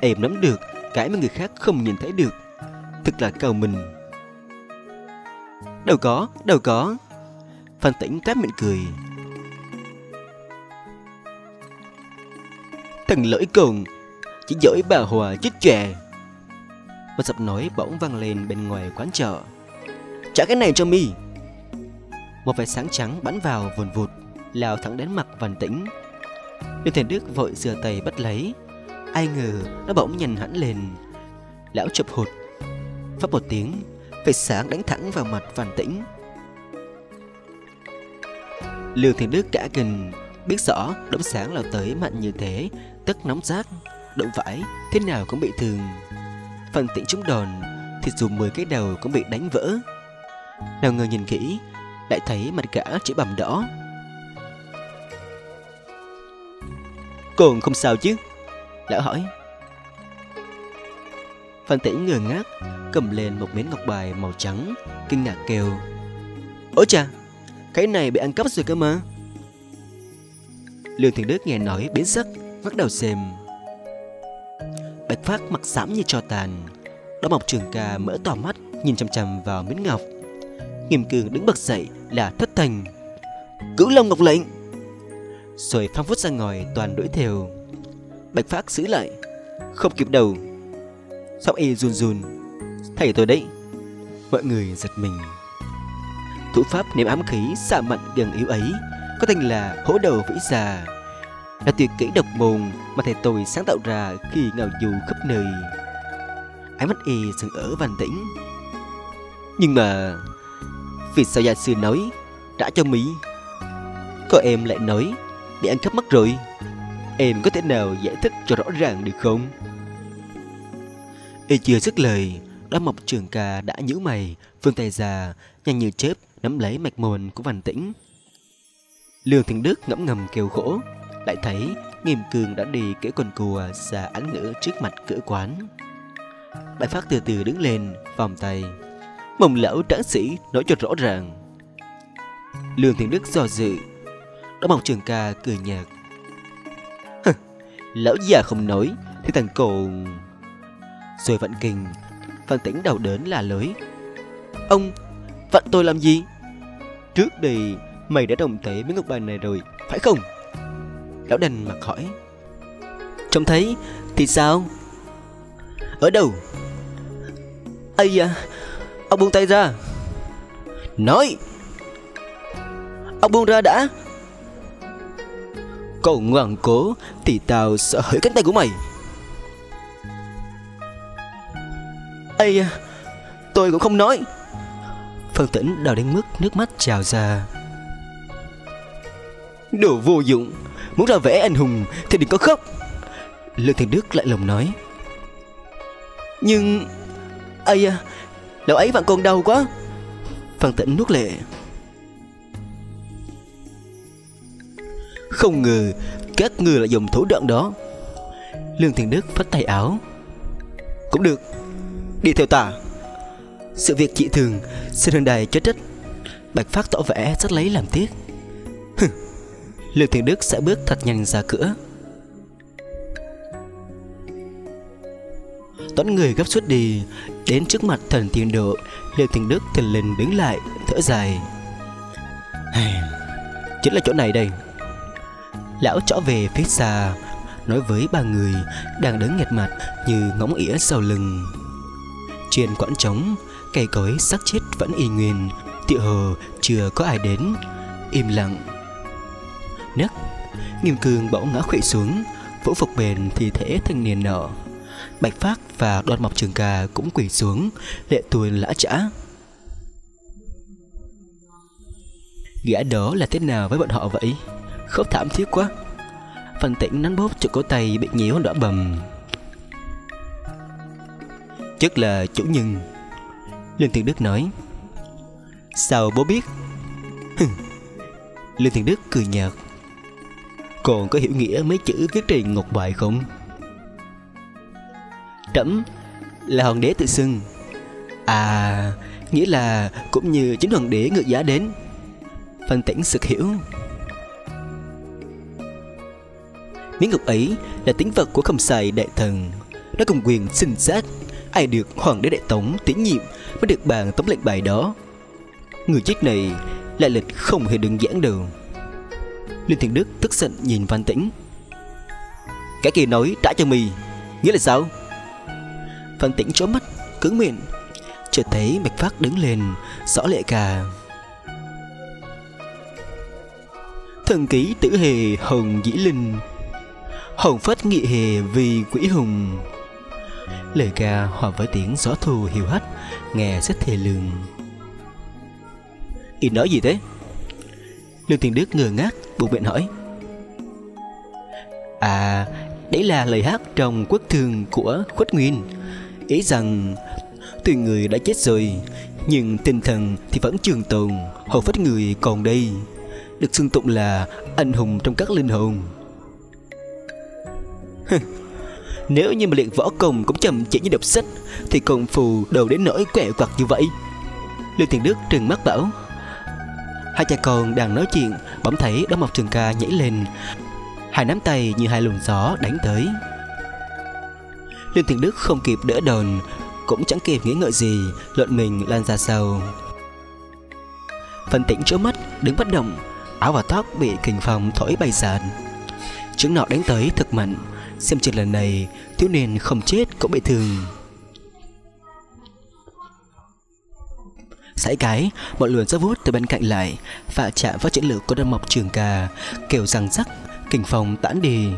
Em nắm được cái mà người khác không nhìn thấy được. Thực là cao mình đâu có đâu có. Phan tĩnh cáp miệng cười. Thằng lỗi cùng chỉ giỏi bà hòa chích chè. Một giọng nói bỗng vang lên bên ngoài quán chợ. Trả cái này cho mi. Một vài sáng trắng bắn vào vồn vụt, lao thẳng đến mặt văn tĩnh. Liên Thiền Đức vội rửa tay bắt lấy, Ai ngờ nó bỗng nhìn hẳn lên. Lão chụp hụt, Phát một tiếng Vệt sáng đánh thẳng vào mặt Văn Tĩnh. Lương Thiền Đức cả kinh Biết rõ đống sáng lao tới mạnh như thế Tất nóng rát. Động vải thế nào cũng bị thương. Phần Tĩnh trúng đòn Thì dù 10 cái đầu cũng bị đánh vỡ. Nào ngờ nhìn kỹ, Lại thấy mặt gã chỉ bầm đỏ. Còn không sao chứ? Lão hỏi. Phan Tĩnh ngơ ngác, Cầm lên một miếng ngọc bài màu trắng, Kinh ngạc kêu. Ôi chà, Cái này bị ăn cắp rồi cơ mà. Lương Thiện Đức nghe nói biến sắc, Bắt đầu xem. Bạch Phát mặt xám như cho tàn. Đó Mộc Trường Ca mở to mắt, Nhìn chăm chăm vào miếng ngọc. Nghiêm cường đứng bật dậy là thất thành Cứu Long Ngọc lệnh! Rồi phang phút ra ngoài, toàn đuổi theo. Bạch Phát giữ lại. Không kịp đầu Sóc y run run. Thầy tôi đấy. Mọi người giật mình. Thủ pháp ném ám khí xạ mặn gần yếu ấy Có tên là hỗ đầu vĩ già. Là tuyệt kỹ độc môn Mà thầy tôi sáng tạo ra khi ngào du khắp nơi. Ánh mắt y dừng ở văn tĩnh. Nhưng mà, Vì sao gia sư nói đã cho Mỹ Có em lại nói bị ăn cắp mất rồi. Em có thể nào giải thích cho rõ ràng được không? Y chưa dứt lời đã mọc Trường Ca đã nhíu mày Phương tay già Nhanh như chớp nắm lấy mạch mồn của Văn Tĩnh. Lương Thiện Đức ngẫm ngầm kêu khổ. Lại thấy Nghiêm Cường đã đi kể quần cùa ra ánh ngữ trước mặt cửa quán. Đại Phát từ từ đứng lên, Vòng tay. Mông lão tráng sĩ nói cho rõ ràng. Lương thiên Đức do dự. Đó Mộc Trường Ca cười nhạt. Lão già không nói, Thì thằng cồn Rồi vận kinh Phan tĩnh đầu đớn là lưới Ông Vận tôi làm gì? Trước đây Mày đã đồng thể với ngọc bài này rồi, Phải không? Lão đành mặt hỏi. Trông thấy Thì sao? Ở đâu? Ây à Ông buông tay ra. Nói. Ông buông ra đã. Cậu ngoan cố Thì tao sợ hỡi cánh tay của mày. Ây à Tôi cũng không nói. Phương tĩnh đau đến mức nước mắt trào ra. Đồ vô dụng. Muốn ra vẽ anh hùng thì đừng có khóc. Lương Thiên Đức lại lồng nói. Nhưng Ây à Lão ấy vẫn còn đau quá. Phan Tĩnh nuốt lệ. Không ngờ Các người lại dùng thủ đoạn đó. Lương Thiên Đức phất tay áo. Cũng được, Đi theo ta. Sự việc chị thường Xin hương đài chết trách. Bạch Phát tỏ vẻ rất lấy làm tiếc. Lưu Thiện Đức sẽ bước thật nhanh ra cửa? Toán người gấp suốt đi, Đến trước mặt thần tiên độ Lưu Thiện Đức thần linh đứng lại, Thở dài. Chính là chỗ này đây. Lão trỏ về phía xa, Nói với ba người Đang đứng nghẹt mặt như ngóng ỉa sau lưng. Trên quãng trống, Cây cối sắc chết vẫn y nguyên, Tựa hồ chưa có ai đến. Im lặng Nấc Nghiêm cương bỗng ngã khuỵu xuống, Vỗ phục bền thì thể thanh niên nở Bạch Phát và đoan mọc trường ca cũng quỳ xuống, Lệ tuôn lã chã Gã đó là thế nào với bọn họ vậy? Khóc thảm thiết quá. Phần tĩnh nắn bóp cho cổ tay bị nhiễu đỏ bầm. Chắc là chủ nhân, Lương Thiện Đức nói. Sao bố biết? Lương Thiện Đức cười nhạt. Còn có hiểu nghĩa mấy chữ viết trên ngọc bài không? Trẫm là hoàng đế tự xưng. À Nghĩa là cũng như chính hoàng đế ngự giá đến. Phan tĩnh sực hiểu. Miếng ngọc ấy là tính vật của khâm xài đại thần. Nó cùng quyền sinh sát. Ai được hoàng đế đại tống tín nhiệm Mới được bàn tống lệnh bài đó. Người chết này lại lịch không hề đơn giản đâu. Liên Thiện Đức tức giận nhìn Văn Tĩnh. Cái kia nói trả cho mì. Nghĩa là sao? Văn Tĩnh chó mắt, cứng miệng. Chợt thấy Bạch Phát đứng lên, Rõ lệ cả. Thần ký tử hề hồng dĩ linh. Hồng phất nghị hề vì quỷ hùng. Lời ca hòa với tiếng gió thù hiu hắt, Nghe rất thề lường. Y nói gì thế? Lương Tiền Đức ngơ ngác buộc miệng hỏi. À Đấy là lời hát trong quốc thương của Khuất Nguyên. Ý rằng, Tuy người đã chết rồi, Nhưng tinh thần thì vẫn trường tồn, Hầu phách người còn đây, Được xưng tụng là anh hùng trong các linh hồn. Nếu như mà luyện võ công cũng chậm chỉ như đọc sách, Thì công phu đầu đến nỗi quẹo quặt như vậy. Lương Tiền Đức trừng mắt bảo. Hai cha con đang nói chuyện, Bỗng thấy đống mộc trường ca nhảy lên. Hai nắm tay như hai luồng gió đánh tới. Lương Tiền Đức không kịp đỡ đòn, Cũng chẳng kịp nghĩ ngợi gì Lộn mình lan ra sau. Phần tĩnh chỗ mắt đứng bất động, Áo và tóc bị kình phòng thổi bay sàn Chứng nọ đánh tới thực mạnh, Xem chừng lần này Thiếu niên không chết cũng bị thương. Sải cái Một luồng gió vuốt từ bên cạnh lại Và chạm vào chiến lược của đâm mộc trường ca Kêu răng rắc Kình phòng tản đi.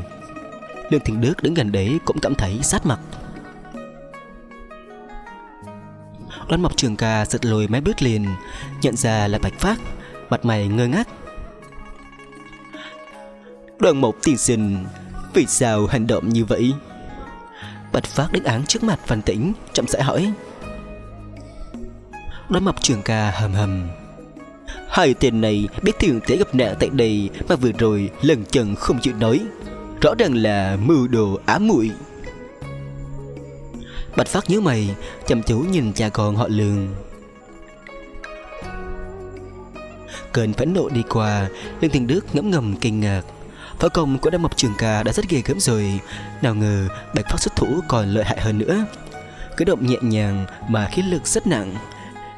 Lương Thiện Đức đứng gần đấy cũng cảm thấy sát mặt. Đoan mộc trường ca giật lùi mấy bước liền, Nhận ra là Bạch Phát, Mặt mày ngơ ngác. Đoàn mộc tiên sinh, Vì sao hành động như vậy? Bạch Phát đứng án trước mặt Văn Tĩnh, Chậm rãi hỏi đôi mập trường ca hầm hầm. Hai tên này biết thường thể gặp nạn tại đây Mà vừa rồi lần chân không chịu nói. Rõ ràng là mưu đồ ám muội. Bạch Phát nhớ mày, Chăm chú nhìn cha con họ lường Cơn phẫn nộ đi qua, Lương Thiên Đức ngẫm ngầm kinh ngạc. Pháo công của đám Mộc Trường Ca đã rất ghê gớm rồi. Nào ngờ Bạch Phát xuất thủ còn lợi hại hơn nữa. Cứ động nhẹ nhàng mà khí lực rất nặng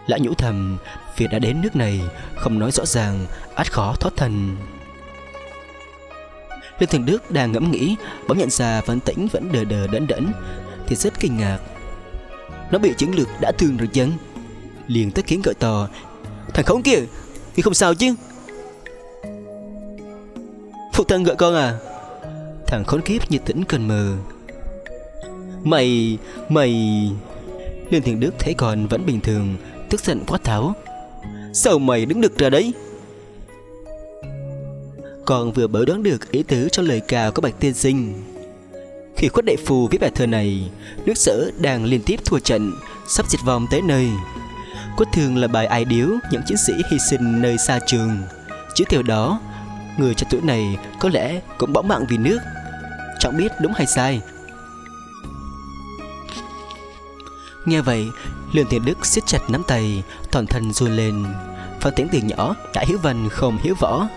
lã nhũ thầm, Việc đã đến nước này, Không nói rõ ràng át khó thoát thân. Lương Thường Đức đang ngẫm nghĩ, Bỗng nhận ra Văn Tĩnh vẫn đờ đờ đẫn đẫn, Thì rất kinh ngạc. Nó bị chiến lược đã thương rồi chân Liền tất kiến gọi to, Thằng khốn kia, Thì không sao chứ. Phụ thân gọi con à? Thằng khốn kiếp như tỉnh cần mờ. Mày Mày Lương Thiện Đức thấy con vẫn bình thường Tức giận quát tháo Sao mày đứng được ra đấy? Còn vừa mới đoán được ý tứ trong lời cào của Bạch Tiên Sinh. Khi khuất đại phù viết bài thơ này, Nước sở đang liên tiếp thua trận, Sắp diệt vong tới nơi. Quốc thường là bài ai điếu Những chiến sĩ hy sinh nơi xa trường. Chứ theo đó, Người trẻ tuổi này có lẽ cũng bỏ mạng vì nước. Chẳng biết đúng hay sai. Nghe vậy, Lương thiện Đức siết chặt nắm tay, Toàn thân run lên. Phan tiếng từ nhỏ đã hiểu văn không hiểu võ.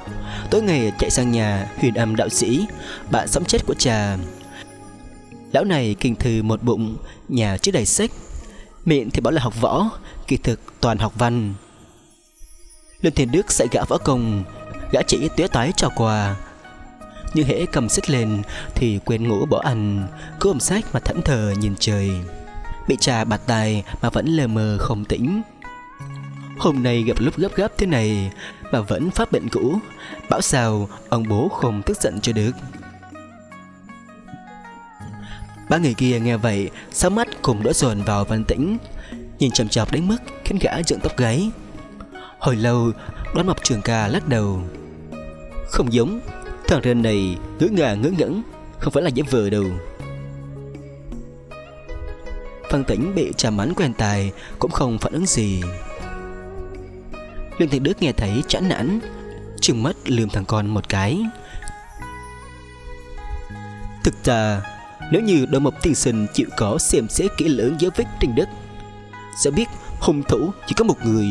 Tối ngày chạy sang nhà, huyền âm đạo sĩ, Bạn sống chết của cha. Lão này kinh thư một bụng, Nhà chứa đầy sách. Miệng thì bảo là học võ, Kỳ thực toàn học văn. Lương thiện Đức sẽ gã võ công Gã chỉ tía tái cho quà. Nhưng hễ cầm sách lên Thì quên ngủ bỏ ăn, Cứ ôm sách mà thẫn thờ nhìn trời. Bị trà bạt tài mà vẫn lờ mờ không tỉnh Hôm nay gặp lúc gấp gáp thế này Mà vẫn phát bệnh cũ, Bảo sao ông bố không tức giận cho được. Ba người kia nghe vậy Sáu mắt cùng đổ dồn vào văn tĩnh, Nhìn chầm chọc đến mức khiến gã dựng tóc gáy. Hồi lâu, Đoán mập trường ca lắc đầu. Không giống, Thằng rên này ngứa ngà ngứa ngẩn, Không phải là dễ vờ đâu. Phan tĩnh bị trà mắn quen tài, Cũng không phản ứng gì. Lương Thiện Đức nghe thấy chán nản, Trừng mắt lườm thằng con một cái. Thực ra, Nếu như đội mộc tiên sinh chịu có xem xét kỹ lưỡng dấu vết trên đất, Sẽ biết hung thủ chỉ có một người.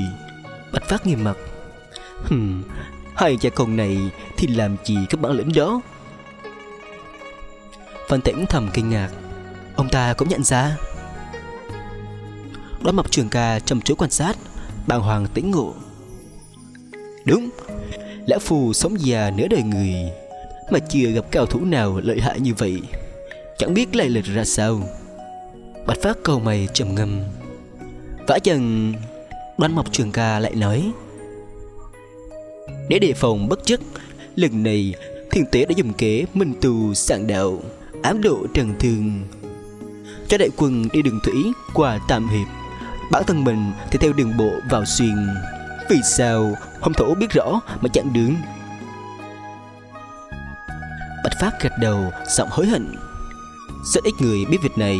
Bạch phát nghiêm mặt. Hừm, Hai cha con này thì làm gì các bản lĩnh đó? Văn tĩnh thầm kinh ngạc. Ông ta cũng nhận ra đoan mộc trường ca trầm chú quan sát, Bàng hoàng tĩnh ngộ. Đúng Lão Phù sống già nửa đời người, Mà chưa gặp cao thủ nào lợi hại như vậy. Chẳng biết lai lịch ra sao. Bạch phát câu mày trầm ngâm. Vả chừng Đoan mộc trường ca lại nói, Để đề phòng bất chức, Lần này thiên tế đã dùng kế minh tù sạn đạo, Ám độ trần thương. Cho đại quân đi đường thủy qua Tam Hiệp. Bản thân mình thì theo đường bộ vào xuyên. Vì sao? Hung thủ biết rõ mà chặn đường. Bạch Phát gật đầu, giọng hối hận. Rất ít người biết việc này.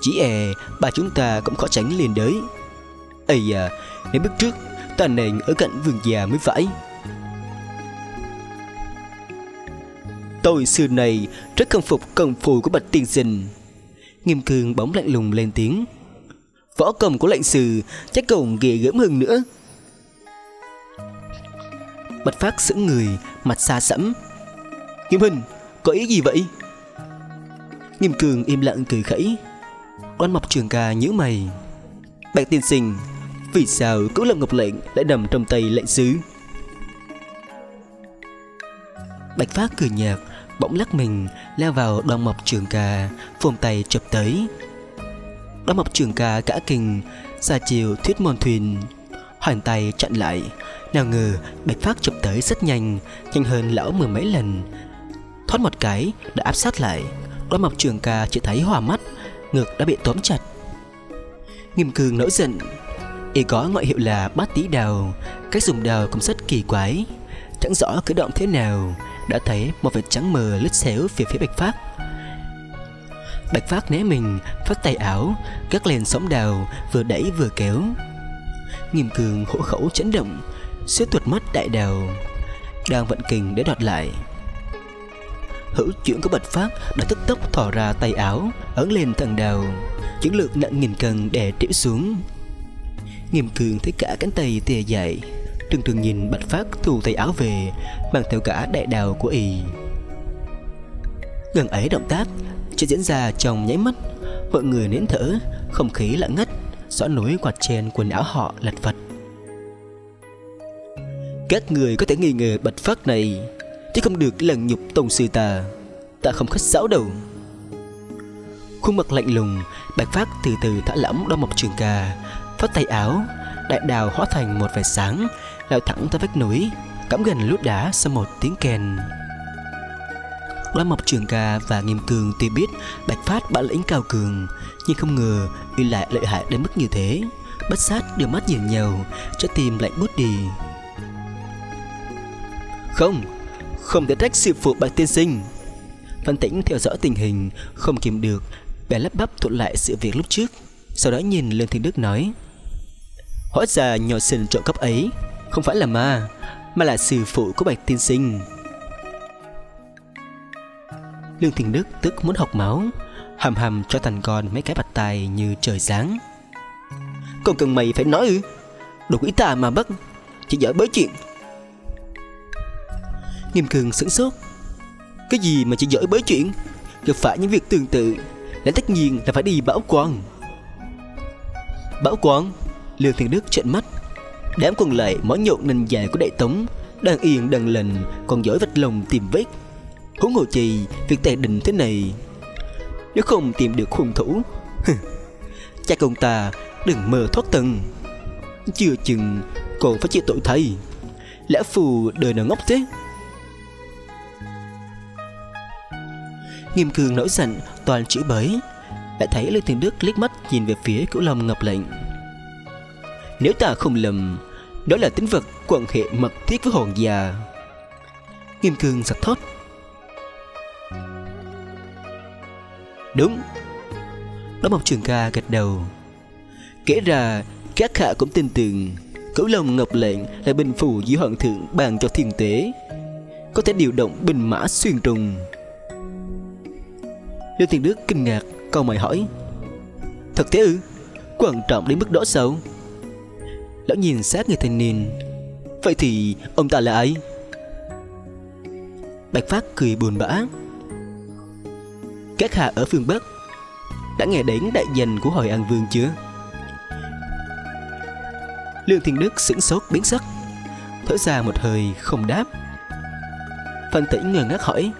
Chỉ e bà chúng ta cũng khó tránh liền đấy Ây à Nếu biết trước, Ta nên ở cạnh vườn già mới phải. Tôi xưa này rất khâm phục công phu của bạch tiên sinh. Nghiêm cường bóng lạnh lùng lên tiếng. Võ công của lệnh sử chắc còn ghê gớm hơn nữa. Bạch Phát sững người, Mặt xa sẫm. Nghiêm Hình có ý gì vậy? Nghiêm Cường im lặng cười khẩy. Quan mọc trường ca nhíu mày. Bạch tiên sinh, Vì sao cứu lâm ngọc lệnh lại nằm trong tay lệnh sứ? Bạch Phát cười nhạt, Bỗng lắc mình leo vào đoan mọc trường ca Phồn tay chụp tới đã mọc trường ca cả kinh Ra chiều thuyết môn thuyền. Hoàn tay chặn lại, nào ngờ Bạch Phát chụp tới rất nhanh Nhanh hơn lão mười mấy lần. Thoát một cái đã áp sát lại, đó mọc trường ca chỉ thấy hòa mắt, Ngực đã bị tóm chặt. Nghiêm cường nổi giận, Y có ngoại hiệu là bát tí đào Cách dùng đào cũng rất kỳ quái. Chẳng rõ cử động thế nào, Đã thấy một vệt trắng mờ lướt xéo phía phía Bạch Phát. Bạch Phát né mình Phát tay áo các lên sóng đào, Vừa đẩy vừa kéo. Nghiêm cường hổ khẩu chấn động Xếp tuột mắt đại đào, Đang vận kình để đoạt lại. Hữu chuyển của bạch phát đã tức tốc thò ra tay áo, Ấn lên thần đào, Chiến lược nặng nghìn cân đè trĩu xuống. Nghiêm cường thấy cả cánh tay tìa dại, Trừng trừng nhìn bạch phát thu tay áo về, Mang theo cả đại đào của y. Gần ấy động tác chỉ diễn ra trong nháy mắt Mọi người nến thở Không khí lặng ngắt Rõ núi quạt trên quần áo họ lật vật các người có thể nghi ngờ bạch phát này Chứ không được lần nhục tôn sư ta. Ta không khách sáo đâu. Khuôn mặt lạnh lùng Bạch phát từ từ thả lỏng đo mọc trường cà, Phát tay áo Đại đào hóa thành một vệt sáng Lao thẳng tới vách núi Cắm gần lút đá sau một tiếng kèn. Loan Mộc Trường Ca và Nghiêm Cường tuy biết Bạch Phát bản lĩnh cao cường, Nhưng không ngờ y lại lợi hại đến mức như thế. Bất sát đưa mắt nhìn nhau, Trái tim lạnh bút đi. Không Không thể trách sư phụ bạch tiên sinh. Văn tĩnh theo dõi tình hình, Không kìm được, Bèn lắp bắp thuật lại sự việc lúc trước, Sau đó nhìn Lương Thiên Đức nói, Hóa ra nhỏ sinh trộm cắp ấy Không phải là ma, Mà là sư phụ của bạch tiên sinh. Lương Thiên Đức tức muốn học máu Hầm hầm cho thành con mấy cái bạch tài như trời sáng. Còn cần mày phải nói ư, Đồ quỷ tà mà bất Chỉ giỏi bới chuyện. Nghiêm cường sửng sốt. Cái gì mà chỉ giỏi bới chuyện? Gặp phải những việc tương tự, Lẽ tất nhiên là phải đi bảo quan Bảo quan Lương Thiên Đức trợn mắt. Đám còn lại mỏ nhộn nền dài của đại tống, Đang yên đang lành, Còn giỏi vạch lòng tìm vết. Huống hồ chi Việc tề định thế này. Nếu không tìm được hung thủ Cha con ta Đừng mơ thoát thân. Chưa chừng còn phải chịu tội thay. Lẽ phù đời nào ngốc thế? Nghiêm cường nổi giận, toàn chữ bới. Lại thấy Lê Tiền Đức liếc mắt nhìn về phía cửu long ngập lệnh. Nếu ta không lầm, Đó là tính vật quan hệ mật thiết với hồn già Nghiêm cường giật thót. Đúng. Lão mộc trường ca gật đầu. Kể ra, các hạ cũng tin tưởng, Cửu Long Ngọc Lệnh là bình phù dưới hoàng thượng bàn cho thiên tế, Có thể điều động binh mã xuyên trùng. Lưu Thiên Đức kinh ngạc, câu mày hỏi, Thật thế ư? Quan trọng đến mức đó sao? Lão nhìn sát người thanh niên, Vậy thì ông ta là ai? Bạch Phát cười buồn bã các hạ ở phương Bắc. Đã nghe đến đại danh của hội An Vương chưa? Lương Thiên Đức sững sốt biến sắc, Thở ra một hơi không đáp. Phan Tĩnh ngờ ngác hỏi,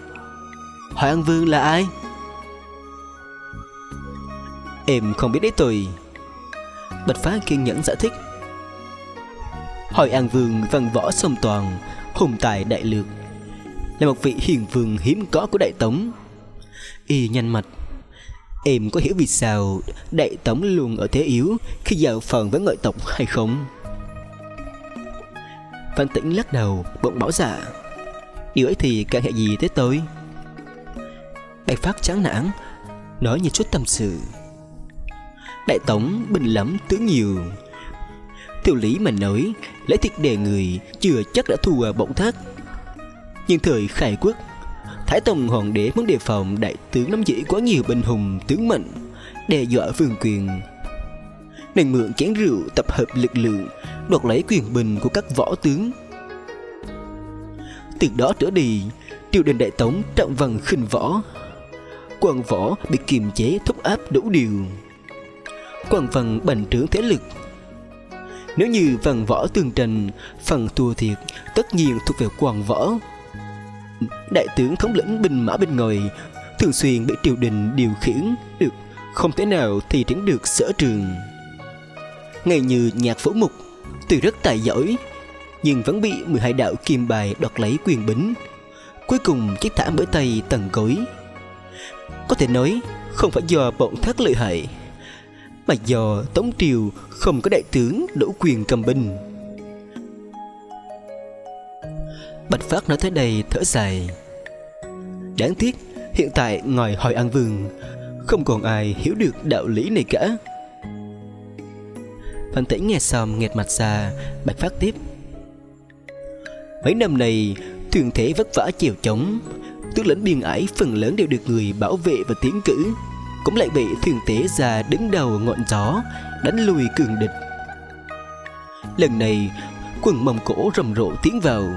Hội An Vương là ai? Em không biết đấy tôi. Bạch Phá kiên nhẫn giải thích, Hội An Vương văn võ sông toàn, Hùng tài đại lược, Là một vị hiền vương hiếm có của Đại Tống. Y nhanh mạch. Em có hiểu vì sao Đại Tống luôn ở thế yếu Khi giao phần với ngoại tộc hay không? Văn Tĩnh lắc đầu, bỗng bảo dạ Điều ấy thì càng hệ gì tới tôi? Bạch Phát chán nản, Nói như chút tâm sự. Đại tống bình lắm tướng nhiều. Tiểu lý mà nói, Lấy thiệt đề người Chưa chắc đã thua bổng thác. Nhưng thời khai quốc Thái Tông Hoàng đế muốn đề phòng đại tướng nắm giữ quá nhiều binh hùng tướng mạnh Đe dọa vương quyền. Nên mượn chén rượu tập hợp lực lượng Đoạt lấy quyền bình của các võ tướng. Từ đó trở đi Triều đình đại tống trọng văn khinh võ. Quan võ bị kiềm chế thúc áp đủ điều. Quan văn bành trướng thế lực. Nếu như văn võ tương trình, phần thua thiệt tất nhiên thuộc về quan võ đại tướng thống lĩnh binh mã bên ngoài, thường xuyên bị triều đình điều khiển được. Không thể nào thì triển được sở trường. Ngày như nhạc phổ mục tuy rất tài giỏi, nhưng vẫn bị 12 đạo kim bài đoạt lấy quyền bính. Cuối cùng chết thảm bởi tay tần gối có thể nói, không phải do bọn thất lợi hại, mà do Tống Triều không có đại tướng đủ quyền cầm binh. Bạch Phát nói tới đây thở dài. Đáng tiếc, hiện tại ngoài hỏi An Vương, không còn ai hiểu được đạo lý này cả. Phan Tĩnh nghe xong nghẹt mặt ra, Bạch Phát tiếp. Mấy năm này, thuyền thể vất vả chiều chống, tướng lĩnh biên ải phần lớn đều được người bảo vệ và tiến cử cũng lại bị thuyền tế ra đứng đầu ngọn gió đánh lùi cường địch lần này quần mông cổ rầm rộ tiến vào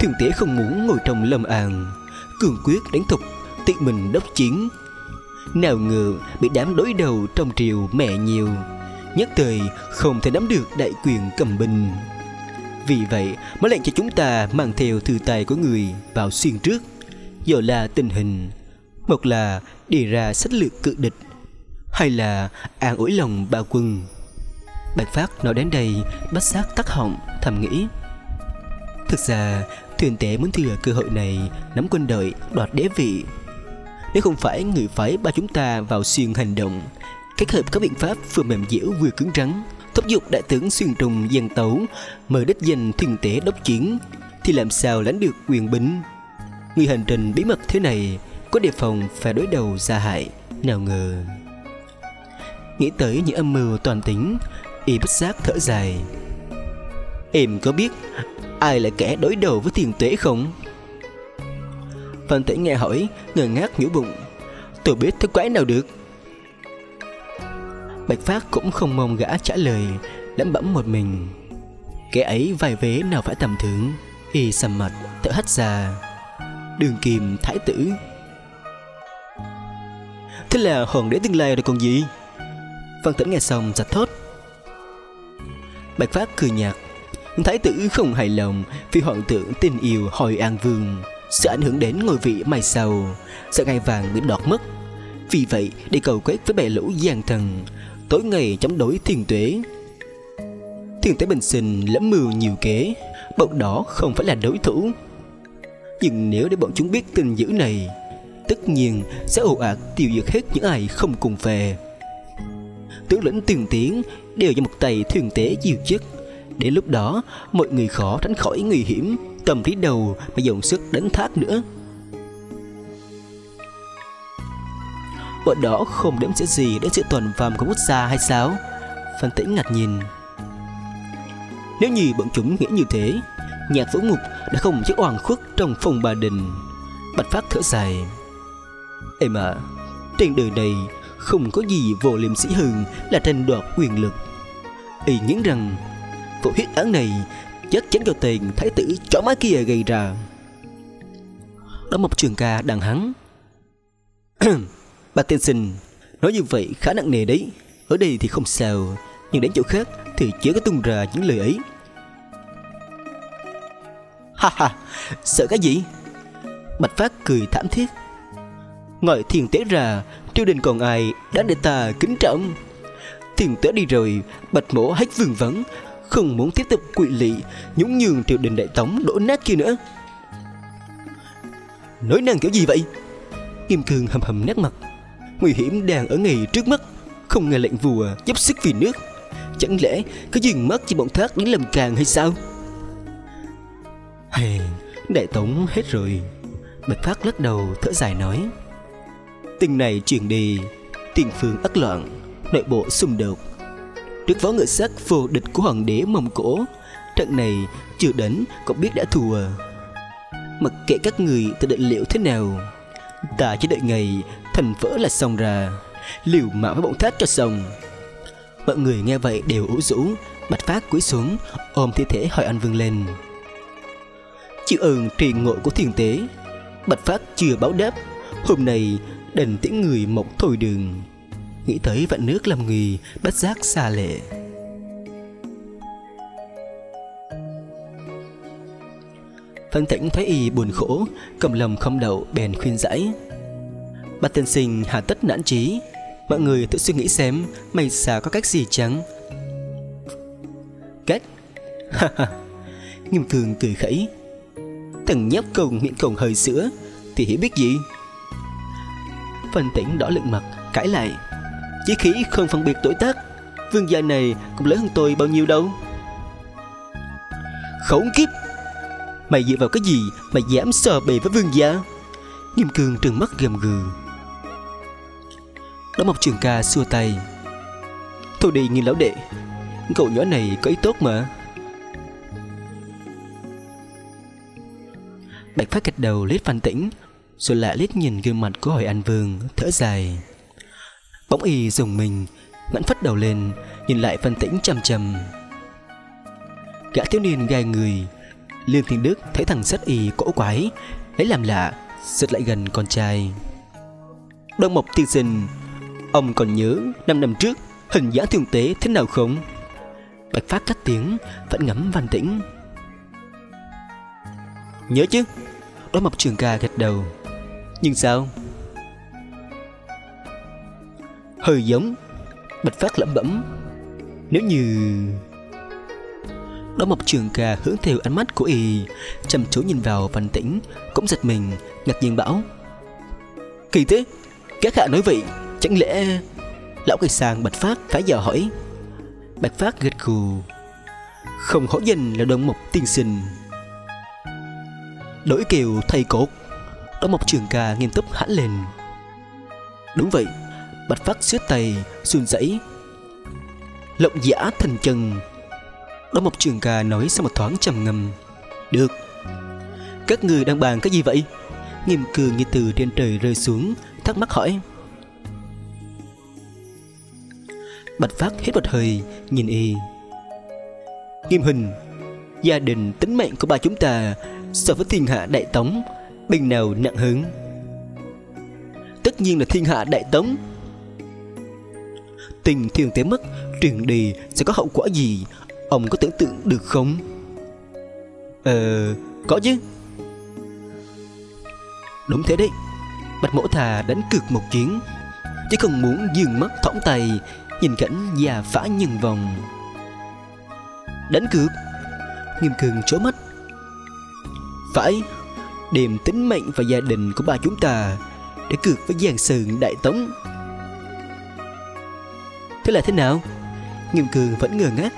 Thiên tế không muốn ngồi trong lâm an. Cường quyết đánh thục tự mình đốc chiến. Nào ngờ bị đám đối đầu trong triều mẹ nhiều, nhất thời không thể nắm được đại quyền cầm binh. Vì vậy mới lệnh cho chúng ta mang theo thư tài của người vào xuyên trước. Do là tình hình, một là đề ra sách lược cự địch hay là an ủi lòng ba quân. Bạch phát nói đến đây, bách sát tắt họng, thầm nghĩ. Thực ra thuyền tế muốn thừa cơ hội này, Nắm quân đội, đoạt đế vị. Nếu không phải người phái ba chúng ta vào xuyên hành động, Kết hợp các biện pháp vừa mềm dẻo vừa cứng rắn, Thúc giục đại tướng xuyên trùng dân tấu Mời đích danh thuyền tế đốc chiến, Thì làm sao lãnh được quyền bính Người hành trình bí mật thế này Có đề phòng phải đối đầu ra hại, Nào ngờ. Nghĩ tới những âm mưu toàn tính, Y bất giác thở dài. Em có biết Ai là kẻ đối đầu với thiền tuế không? Văn tĩnh nghe hỏi, Ngờ ngác nhủ bụng. Tôi biết thế quái nào được. Bạch Phát cũng không mong gã trả lời, Lẩm bẩm một mình. Kẻ ấy vài vế nào phải tầm thường, Y sầm mặt, thở hắt ra. Đường kìm thái tử. Thế là hoàng đế tương lai rồi còn gì? Văn tĩnh nghe xong giật thốt. Bạch Phát cười nhạt. Thái tử không hài lòng vì hoàng thượng tình yêu hồi an vương. Sẽ ảnh hưởng đến ngôi vị mai sau. Sẽ ngai vàng bị đoạt mất. Vì vậy, để cầu quét với bè lũ giang thần, tối ngày chống đối thiên tuế. Thiên tuế bình sinh lẫm mưu nhiều kế, bọn đó không phải là đối thủ. Nhưng nếu để bọn chúng biết tin dữ này, tất nhiên sẽ ồ ạt tiêu diệt hết những ai không cùng về tướng lĩnh tiền tiến đều do một tay thuyền tế diêu chức. Đến lúc đó, mọi người khó tránh khỏi nguy hiểm Tầm tí đầu mà dùng sức đánh thác nữa. Bọn đó không đếm sẽ gì đến sự toàn vàm của quốc gia hay sao? Phan tĩnh ngạc nhìn. Nếu như bọn chúng nghĩ như thế Nhạc vũ ngục đã không chết oan khuất trong phòng bà đình. Bạch phát thở dài. Em à Trên đời này không có gì vô liêm sĩ hơn là tranh đoạt quyền lực. Y nghĩ rằng Vụ huyết án này chắc chắn do tiền thái tử chó má kia gây ra. Đó một trường ca đằng hắn. Bà tiên sinh Nói như vậy khá nặng nề đấy. Ở đây thì không sao, Nhưng đến chỗ khác thì chỉ có tung ra những lời ấy. Ha ha, Sợ cái gì? Bạch Phát cười thảm thiết. Ngoài thiền tế ra, Triều đình còn ai đã để ta kính trọng? Thiền tế đi rồi, Bạch mổ hết vương vấn không muốn tiếp tục quỵ lị, nhũng nhường triều đình đại tống đổ nát kia nữa. Nói năng kiểu gì vậy? Kim cương hầm hầm nét mặt. Nguy hiểm đang ở ngay trước mắt, không nghe lệnh vua giúp sức vì nước. Chẳng lẽ có dừng mắt chỉ bọn thác đến làm càng hay sao? Hay đại tống hết rồi. Bạch phát lắc đầu thở dài nói. Tình này truyền đi, tiền phương ắt loạn, nội bộ xung đột trước võ ngựa sắc vô địch của hoàng đế Mông Cổ. Trận này chưa đến cũng biết đã thua. Mặc kệ các người tự định liệu thế nào, ta chỉ đợi ngày thành vỡ là xong ra, liều mạo với bọn thét cho xong. Mọi người nghe vậy đều ủ rũ, bạch phát cúi xuống, ôm thi thể hỏi anh vương lên. Chịu ơn trì ngộ của thiên tế, bạch phát chưa báo đáp, hôm nay đành tiễn người một thôi đường nghĩ tới vạn nước làm người bất giác xa lệ. Phân Tĩnh thấy y buồn khổ, Cầm lòng không đậu, bèn khuyên giải. Bà tiên sinh hà tất nản trí, Mọi người tự suy nghĩ xem Mày xà có cách gì chăng? Cách? Ha ha. Nghiêm cường cười khẩy. Thằng nhóc cùng miệng cổng hơi sữa, Thì hiểu biết gì? Phân Tĩnh đỏ lựng mặt, cãi lại. Chí khí không phân biệt tuổi tác. Vương gia này cũng lớn hơn tôi bao nhiêu đâu. Khổng kiếp! Mày dựa vào cái gì mà dám sờ bề với vương gia? Nghiêm cương trừng mắt gầm gừ. Đó một trường ca xua tay. Thôi đi nhìn lão đệ. Cậu nhỏ này có ý tốt mà. Bạch phát gật đầu, lết phan tĩnh, Rồi lại lết nhìn gương mặt của hội anh vương, Thở dài. Bỗng y dùng mình Ngẫn phất đầu lên, Nhìn lại phân tĩnh trầm trầm Gã thiếu niên gai người Lương Thiên Đức thấy thằng sắt y cỗ quái, Lấy làm lạ, Giật lại gần con trai. Đông Mộc tiên sinh, Ông còn nhớ năm năm trước, Hình dáng thường tế thế nào không? Bạch Phát cắt tiếng, Vẫn ngắm văn tĩnh. Nhớ chứ? Đông Mộc Trường ca gật đầu. Nhưng sao? Hơi giống, Bạch Phát lẩm bẩm. Nếu như Đó một trường ca hướng theo ánh mắt của y, Chăm chú nhìn vào văn tĩnh, Cũng giật mình, ngạc nhiên bảo, Kỳ thế, Các hạ nói vậy, Chẳng lẽ Lão cây sang Bạch Phát phải giờ hỏi? Bạch Phát gật gù, Không hổ danh là đồng mộc tiên sinh. Đổi kiều thầy cột, Đó một trường ca nghiêm túc hãn lên. Đúng vậy Bạch Phát siết tay run rẩy Lộng giả thần chân. Đó một trường ca nói sau một thoáng trầm ngâm. Được. Các người đang bàn cái gì vậy? Nghiêm cường như từ trên trời rơi xuống, Thắc mắc hỏi. Bạch Phát hết một hơi, Nhìn y. Nghiêm hình Gia đình tính mệnh của ba chúng ta So với thiên hạ đại tống, Bên nào nặng hứng Tất nhiên là thiên hạ đại tống. Tình thiên tế mất Truyền đi sẽ có hậu quả gì? Ông có tưởng tượng được không? Ờ Có chứ. Đúng thế đấy. Bạch mẫu thà đánh cược một chuyến Chứ không muốn dừng mắt thõng tay, Nhìn cảnh già phá nhân vòng. Đánh cược. Nghiêm cường trố mắt. Phải, Đem tính mệnh và gia đình của ba chúng ta Để cược với giang sơn đại tống. Thế là thế nào? Nghiêm cường vẫn ngờ ngác.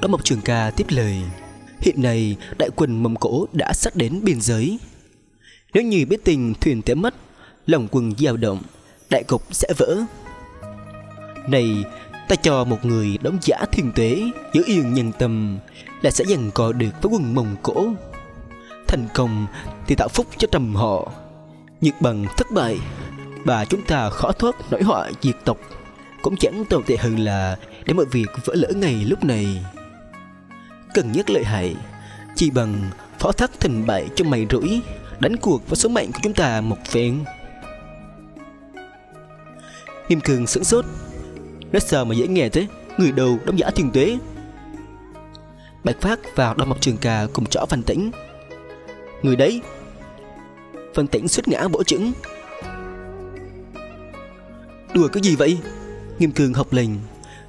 Đó một trường ca tiếp lời, Hiện nay đại quân Mông Cổ đã sắp đến biên giới. Nếu như biết tình thuyền té mất, Lòng quân dao động, Đại cục sẽ vỡ. Này, ta cho một người đóng giả thiên tuế, Giữ yên nhân tâm, Là sẽ dần cò được với quân Mông Cổ. Thành công thì tạo phúc cho trầm họ. Nhược bằng thất bại Bà chúng ta khó thoát nỗi họa diệt tộc. Cũng chẳng tồi tệ hơn là Để mọi việc vỡ lỡ ngày lúc này. Cần nhất lợi hại, Chỉ bằng phó thác thành bại cho mày rủi, Đánh cuộc với số mệnh của chúng ta một phen. Nghiêm cường sửng sốt. Nói sao mà dễ nghe thế? Người đầu đóng giả thiên tuế. Bạch Phát vào đo một trường cà cùng chó Văn Tĩnh. Người đấy. Văn Tĩnh suýt ngã bổ chứng Đùa cái gì vậy? Nghiêm cường học lệnh.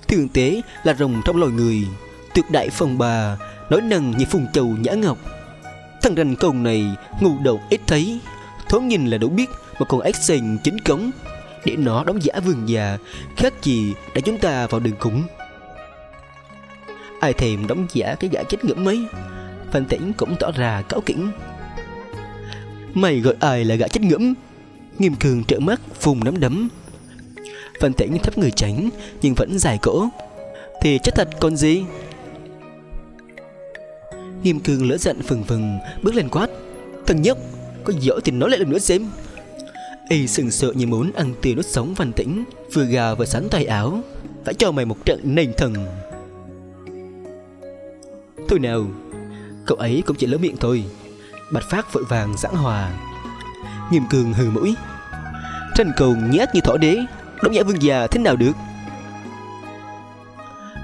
Thường tế là rồng trong loài người, Tuyệt đại phong bà Nói năng như phùng châu nhã ngọc. Thằng rành công này ngu đầu ít thấy, Thoáng nhìn là đủ biết Một con ác sành chính cống. Để nó đóng giả vườn già, Khác gì đã chúng ta vào đường cúng Ai thèm đóng giả cái gã chết ngẫm mấy Phan Tĩnh cũng tỏ ra cáo kỉnh. Mày gọi ai là gã chết ngẫm? Nghiêm cường trợ mắt, phùng nắm đấm. Phần Tĩnh thấp người tránh Nhưng vẫn dài cỗ, Thì chất thật còn gì? Nghiêm cương lỡ giận phừng phừng Bước lên quát. Thằng nhóc Có giỏi thì nói lại lần nữa xem. Y sừng sợ như muốn ăn tiêu nốt sống Phan Tĩnh Vừa gào vừa sắn tay áo. Phải cho mày một trận nền thần. Thôi nào Cậu ấy cũng chỉ lỡ miệng thôi. Bạch Phát vội vàng giãn hòa. Nghiêm cường hừ mũi. Trần cầu nhát như thỏ đế. Đóng giả vương già, thế nào được?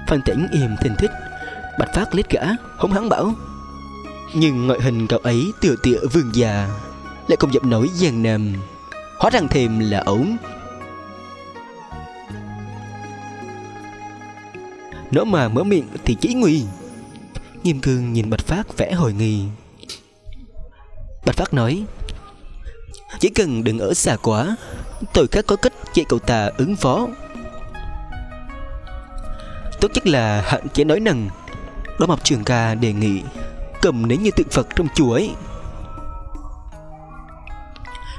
Phan Tĩnh im thình thích Bạch Phát lết gã, hống hắn bảo, Nhưng ngoại hình cậu ấy tựa tựa vương già, Lại không dập nổi gian nam, Hóa rằng thêm là ổn. Nó mà mở miệng thì chỉ nguy. Nghiêm cương nhìn Bạch Phát vẽ hồi nghi. Bạch Phát nói, Chỉ cần đừng ở xa quá Tôi khá có cách dạy cậu ta ứng phó. Tốt nhất là hạn chế nói năng. Đó mập trường ca đề nghị, Cầm nến như tượng Phật trong chùa ấy.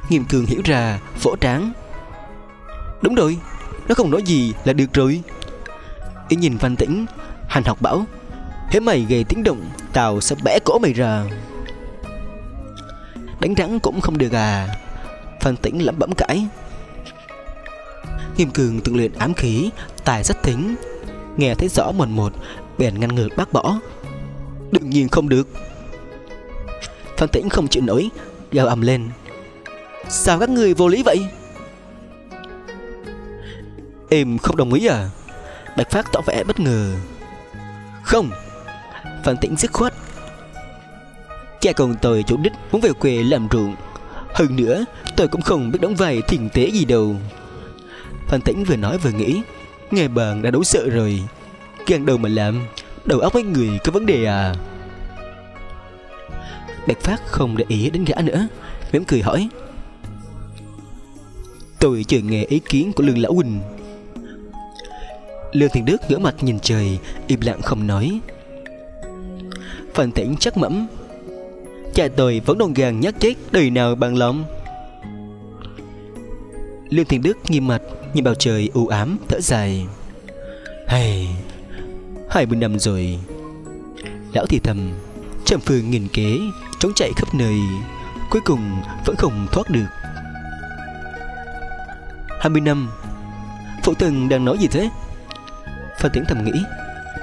Nghiêm cường hiểu ra, Vỗ tráng Đúng rồi, Nó không nói gì là được rồi. Ý nhìn Văn Tĩnh, Hành học bảo Thế mày gây tiếng động, Tao sẽ bẻ cổ mày ra. Đánh rắn cũng không được à. Phan Tĩnh lẩm bẩm cãi. Kim cường tự luyện ám khí, Tài rất thính. Nghe thấy rõ mồn một, Bèn ngăn ngược bác bỏ. Đương nhiên không được. Phan Tĩnh không chịu nổi Gào ầm lên. Sao các người vô lý vậy? Em không đồng ý à? Bạch Phát tỏ vẻ bất ngờ. Không. Phan Tĩnh dứt khoát. Cha con tôi chủ đích muốn về quê làm ruộng. Hơn nữa, tôi cũng không biết đóng vai thiền tế gì đâu. Phan Tĩnh vừa nói vừa nghĩ. Nghe bạn đã đủ sợ rồi. Gan đầu mà làm, Đầu óc mấy người có vấn đề à? Bạch Phát không để ý đến gã nữa, mỉm cười hỏi. Tôi chờ nghe ý kiến của lương lão huỳnh. Lương Thiện Đức ngửa mặt nhìn trời, Im lặng không nói. Phan Tĩnh chắc mẫm Cha tôi vẫn non gàng nhát chết Đời nào bằng lòng. Lương Thiện Đức nghiêm mặt Nhìn bầu trời u ám, thở dài. Hay, Hai mươi năm rồi. Lão thì thầm trầm phương nghìn kế, Trốn chạy khắp nơi, Cuối cùng vẫn không thoát được. 20 năm, Phụ thần đang nói gì thế? Phan Tiến thầm nghĩ,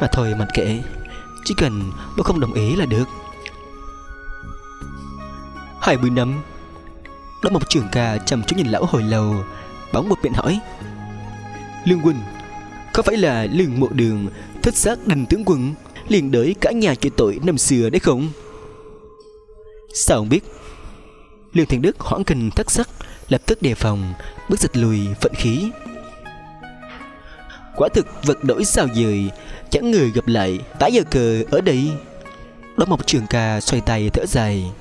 Mà thôi mặc kệ, Chỉ cần bố không đồng ý là được. 20 năm Đỗ một trưởng ca chăm chú nhìn lão hồi lâu Bóng một miệng hỏi. Lương quân, Có phải là lương mộ đường Thích xác đình tướng quân liền đợi cả nhà chịu tội năm xưa đấy không? Sao không biết? Lương Thiện Đức hoảng kinh thất sắc Lập tức đề phòng Bước giật lùi vận khí. Quả thực vật đổi sao dời Chẳng người gặp lại Tái giờ cờ ở đây. Đó một trường ca xoay tay thở dài.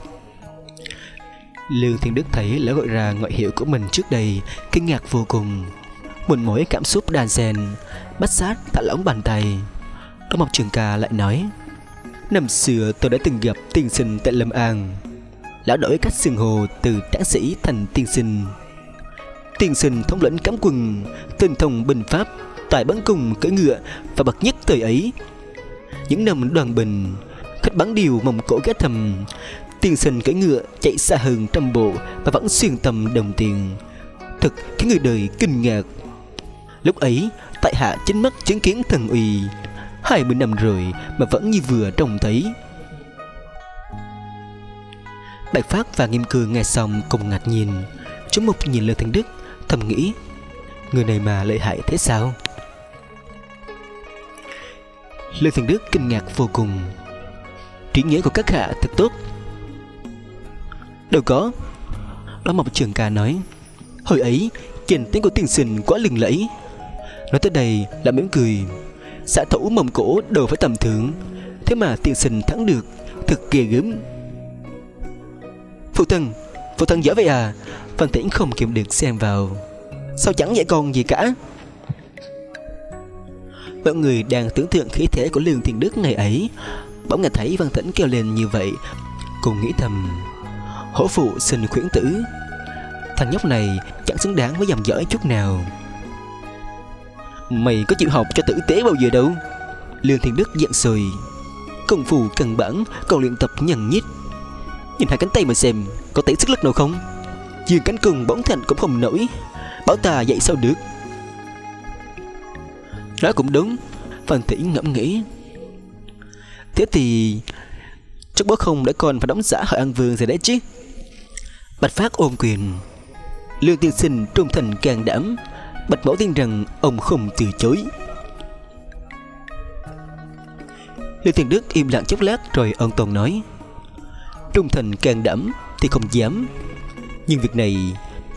Lương Thiên Đức thấy lễ gọi ra ngoại hiệu của mình trước đây, Kinh ngạc vô cùng. Một mối cảm xúc đàn xen, Bắt sát thả lỏng bàn tay. Đó Mộc trường ca lại nói, Năm xưa tôi đã từng gặp tiên sinh tại Lâm An. Lão đổi cách xưng hồ từ tráng sĩ thành tiên sinh. Tiên sinh thống lĩnh cắm quân, Tinh thông binh pháp, Tài bắn cung cưỡi ngựa Và bậc nhất thời ấy. Những năm đoàn bình, Khách bắn điều mông cổ ghé thầm Tiên sinh cưỡi ngựa chạy xa hơn trăm bộ Và vẫn xuyên tầm đồng tiền. Thật khiến người đời kinh ngạc. Lúc ấy, Tại hạ chính mắt chứng kiến thần uy. Hai mươi năm rồi Mà vẫn như vừa trông thấy. Bạch Phát và Nghiêm Cương nghe xong cùng ngạc nhìn Chúng mục nhìn lê thành Đức, Thầm nghĩ, Người này mà lợi hại thế sao? Lê thành Đức kinh ngạc vô cùng. Trí nghĩa của các hạ thật tốt. Đâu có. Đó mộc trường ca nói, Hồi ấy Trình tính của tiền sinh quá lừng lẫy. Nói tới đây là mỉm cười. Xã thủ mầm cổ đều phải tầm thưởng Thế mà tiền sinh thắng được thực kỳ gớm. Phụ thân Phụ thân giỏi vậy à? Văn Tiễn không kiềm được xem vào. Sao chẳng dạy con gì cả? Mọi người đang tưởng tượng khí thế của Lương Thiên Đức ngày ấy. Bỗng nghe thấy Văn Tĩnh kêu lên như vậy Cùng nghĩ thầm Hổ phụ sinh khuyến tử. Thằng nhóc này chẳng xứng đáng với dòng dõi chút nào. Mày có chịu học cho tử tế bao giờ đâu. Lương Thiên Đức giận sùi Công phu cần bản Còn luyện tập nhằn nhít. Nhìn hai cánh tay mà xem, Có thể sức lực nào không? Dường cánh cùng bóng thành cũng không nổi. Bảo ta dạy sao được? Nói cũng đúng, Phan Tỷ ngẫm nghĩ. Thế thì, Chắc bố không đã còn phải đóng giả hỏi An Vương rồi đấy chứ? Bạch Phát ôm quyền. Lương tiên sinh trung thành càng đảm, Bạch Mẫu tin rằng ông không từ chối. Lương Thiên Đức im lặng chốc lát rồi ân tồn nói, Trung thành càng đảm thì không dám, Nhưng việc này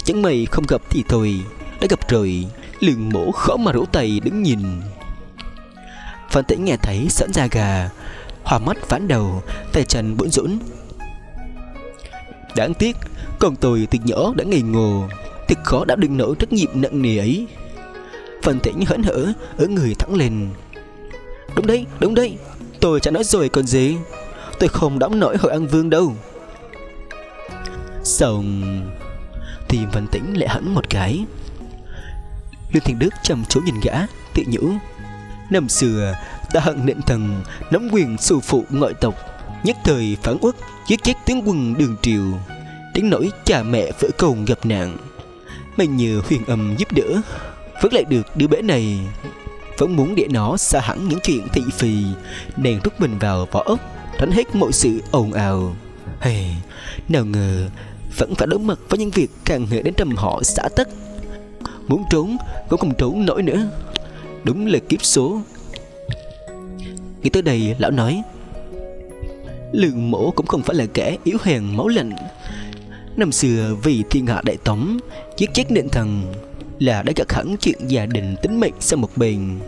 Chẳng may không gặp thì thôi, Đã gặp rồi, Lương mổ khó mà rủ tay đứng nhìn. Phan tĩnh nghe thấy sẵn da gà Hòa mắt ván đầu, Tay chân bỗn rũn Đáng tiếc còn tôi từ nhỏ đã ngây ngô Thật khó đã đừng nổi trách nhiệm nặng nề ấy. Phần tĩnh hỡn hở Ở người thẳng lên. Đúng đấy, đúng đấy Tôi đã nói rồi còn gì. Tôi không đóng nổi hội an vương đâu. Xong Thì Văn Tĩnh lại hẳn một cái. Lương Thiên Đức trầm chú nhìn gã Tự nhủ Năm xưa ta hận nện thần Nắm quyền sư phụ ngoại tộc Nhất thời phản uất Giết chết tướng quân đường triều. Đến nỗi cha mẹ phải cầu gặp nạn May nhờ huyền âm giúp đỡ Vẫn lại được đứa bé này. Vẫn muốn để nó xa hẳn những chuyện thị phi. Nàng rút mình vào vỏ ốc tránh hết mọi sự ồn ào. Hey, nào ngờ vẫn phải đối mặt với những việc càng ngày đến trầm họ xã tất muốn trốn cũng không trốn nổi nữa. Đúng là kiếp số. Nghĩ tới đây lão nói Lượng mổ cũng không phải là kẻ yếu hèn máu lạnh năm xưa, vì thiên hạ đại tống, giết chết nện thần là đã gạt hẳn chuyện gia đình tính mệnh sang một bên.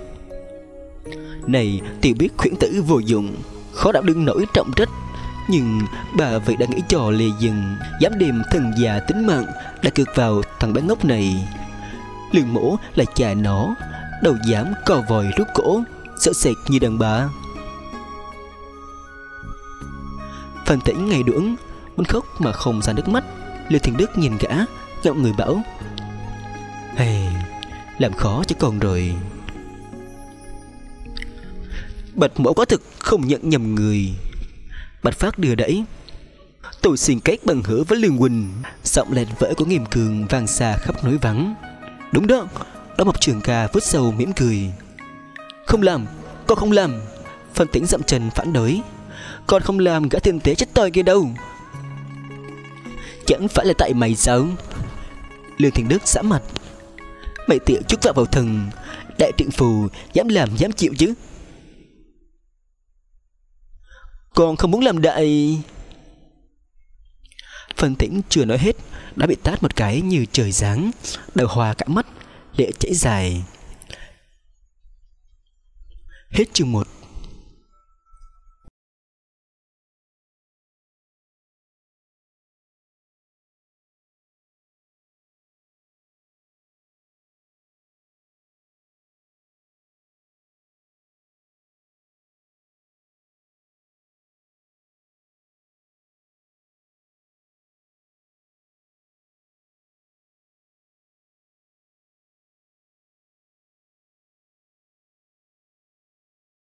Này, tiểu biết khuyển tử vô dụng, Khó đảm đương nổi trọng trách. Nhưng bà vậy đã nghĩ trò lề dừng, Dám đem thần già tính mạng Đã cược vào thằng bé ngốc này. Lương mổ là cha nó Đầu dám co vòi rút cổ, Sợ sệt như đàn bà. Phan tĩnh ngày đuỗng, Muốn khóc mà không ra nước mắt. Lưu Thiên Đức nhìn gã giọng người bảo Hey, làm khó cho con rồi. Bạch mẫu có thực không nhận nhầm người. Bạch Phát đưa đẩy Tôi xin kết bằng hứa với Lương Quỳnh. Giọng lẹt vỡ của nghiêm cường vang xa khắp núi vắng. Đúng đó. Đó một trường ca vút sâu mỉm cười. Không làm Con không làm. Phân tĩnh dậm chân phản đối Con không làm gã tiên tế chết tôi kia đâu. Chẳng phải là tại mày sao Lương Thiên Đức xã mặt. Mày tiểu chút vào vào thần Đại trịnh phù, Dám làm, dám chịu chứ? Con không muốn làm đại. Phần tĩnh chưa nói hết, Đã bị tát một cái như trời giáng. Đầu hòa cả mắt, Lệ chảy dài. Hết chương 1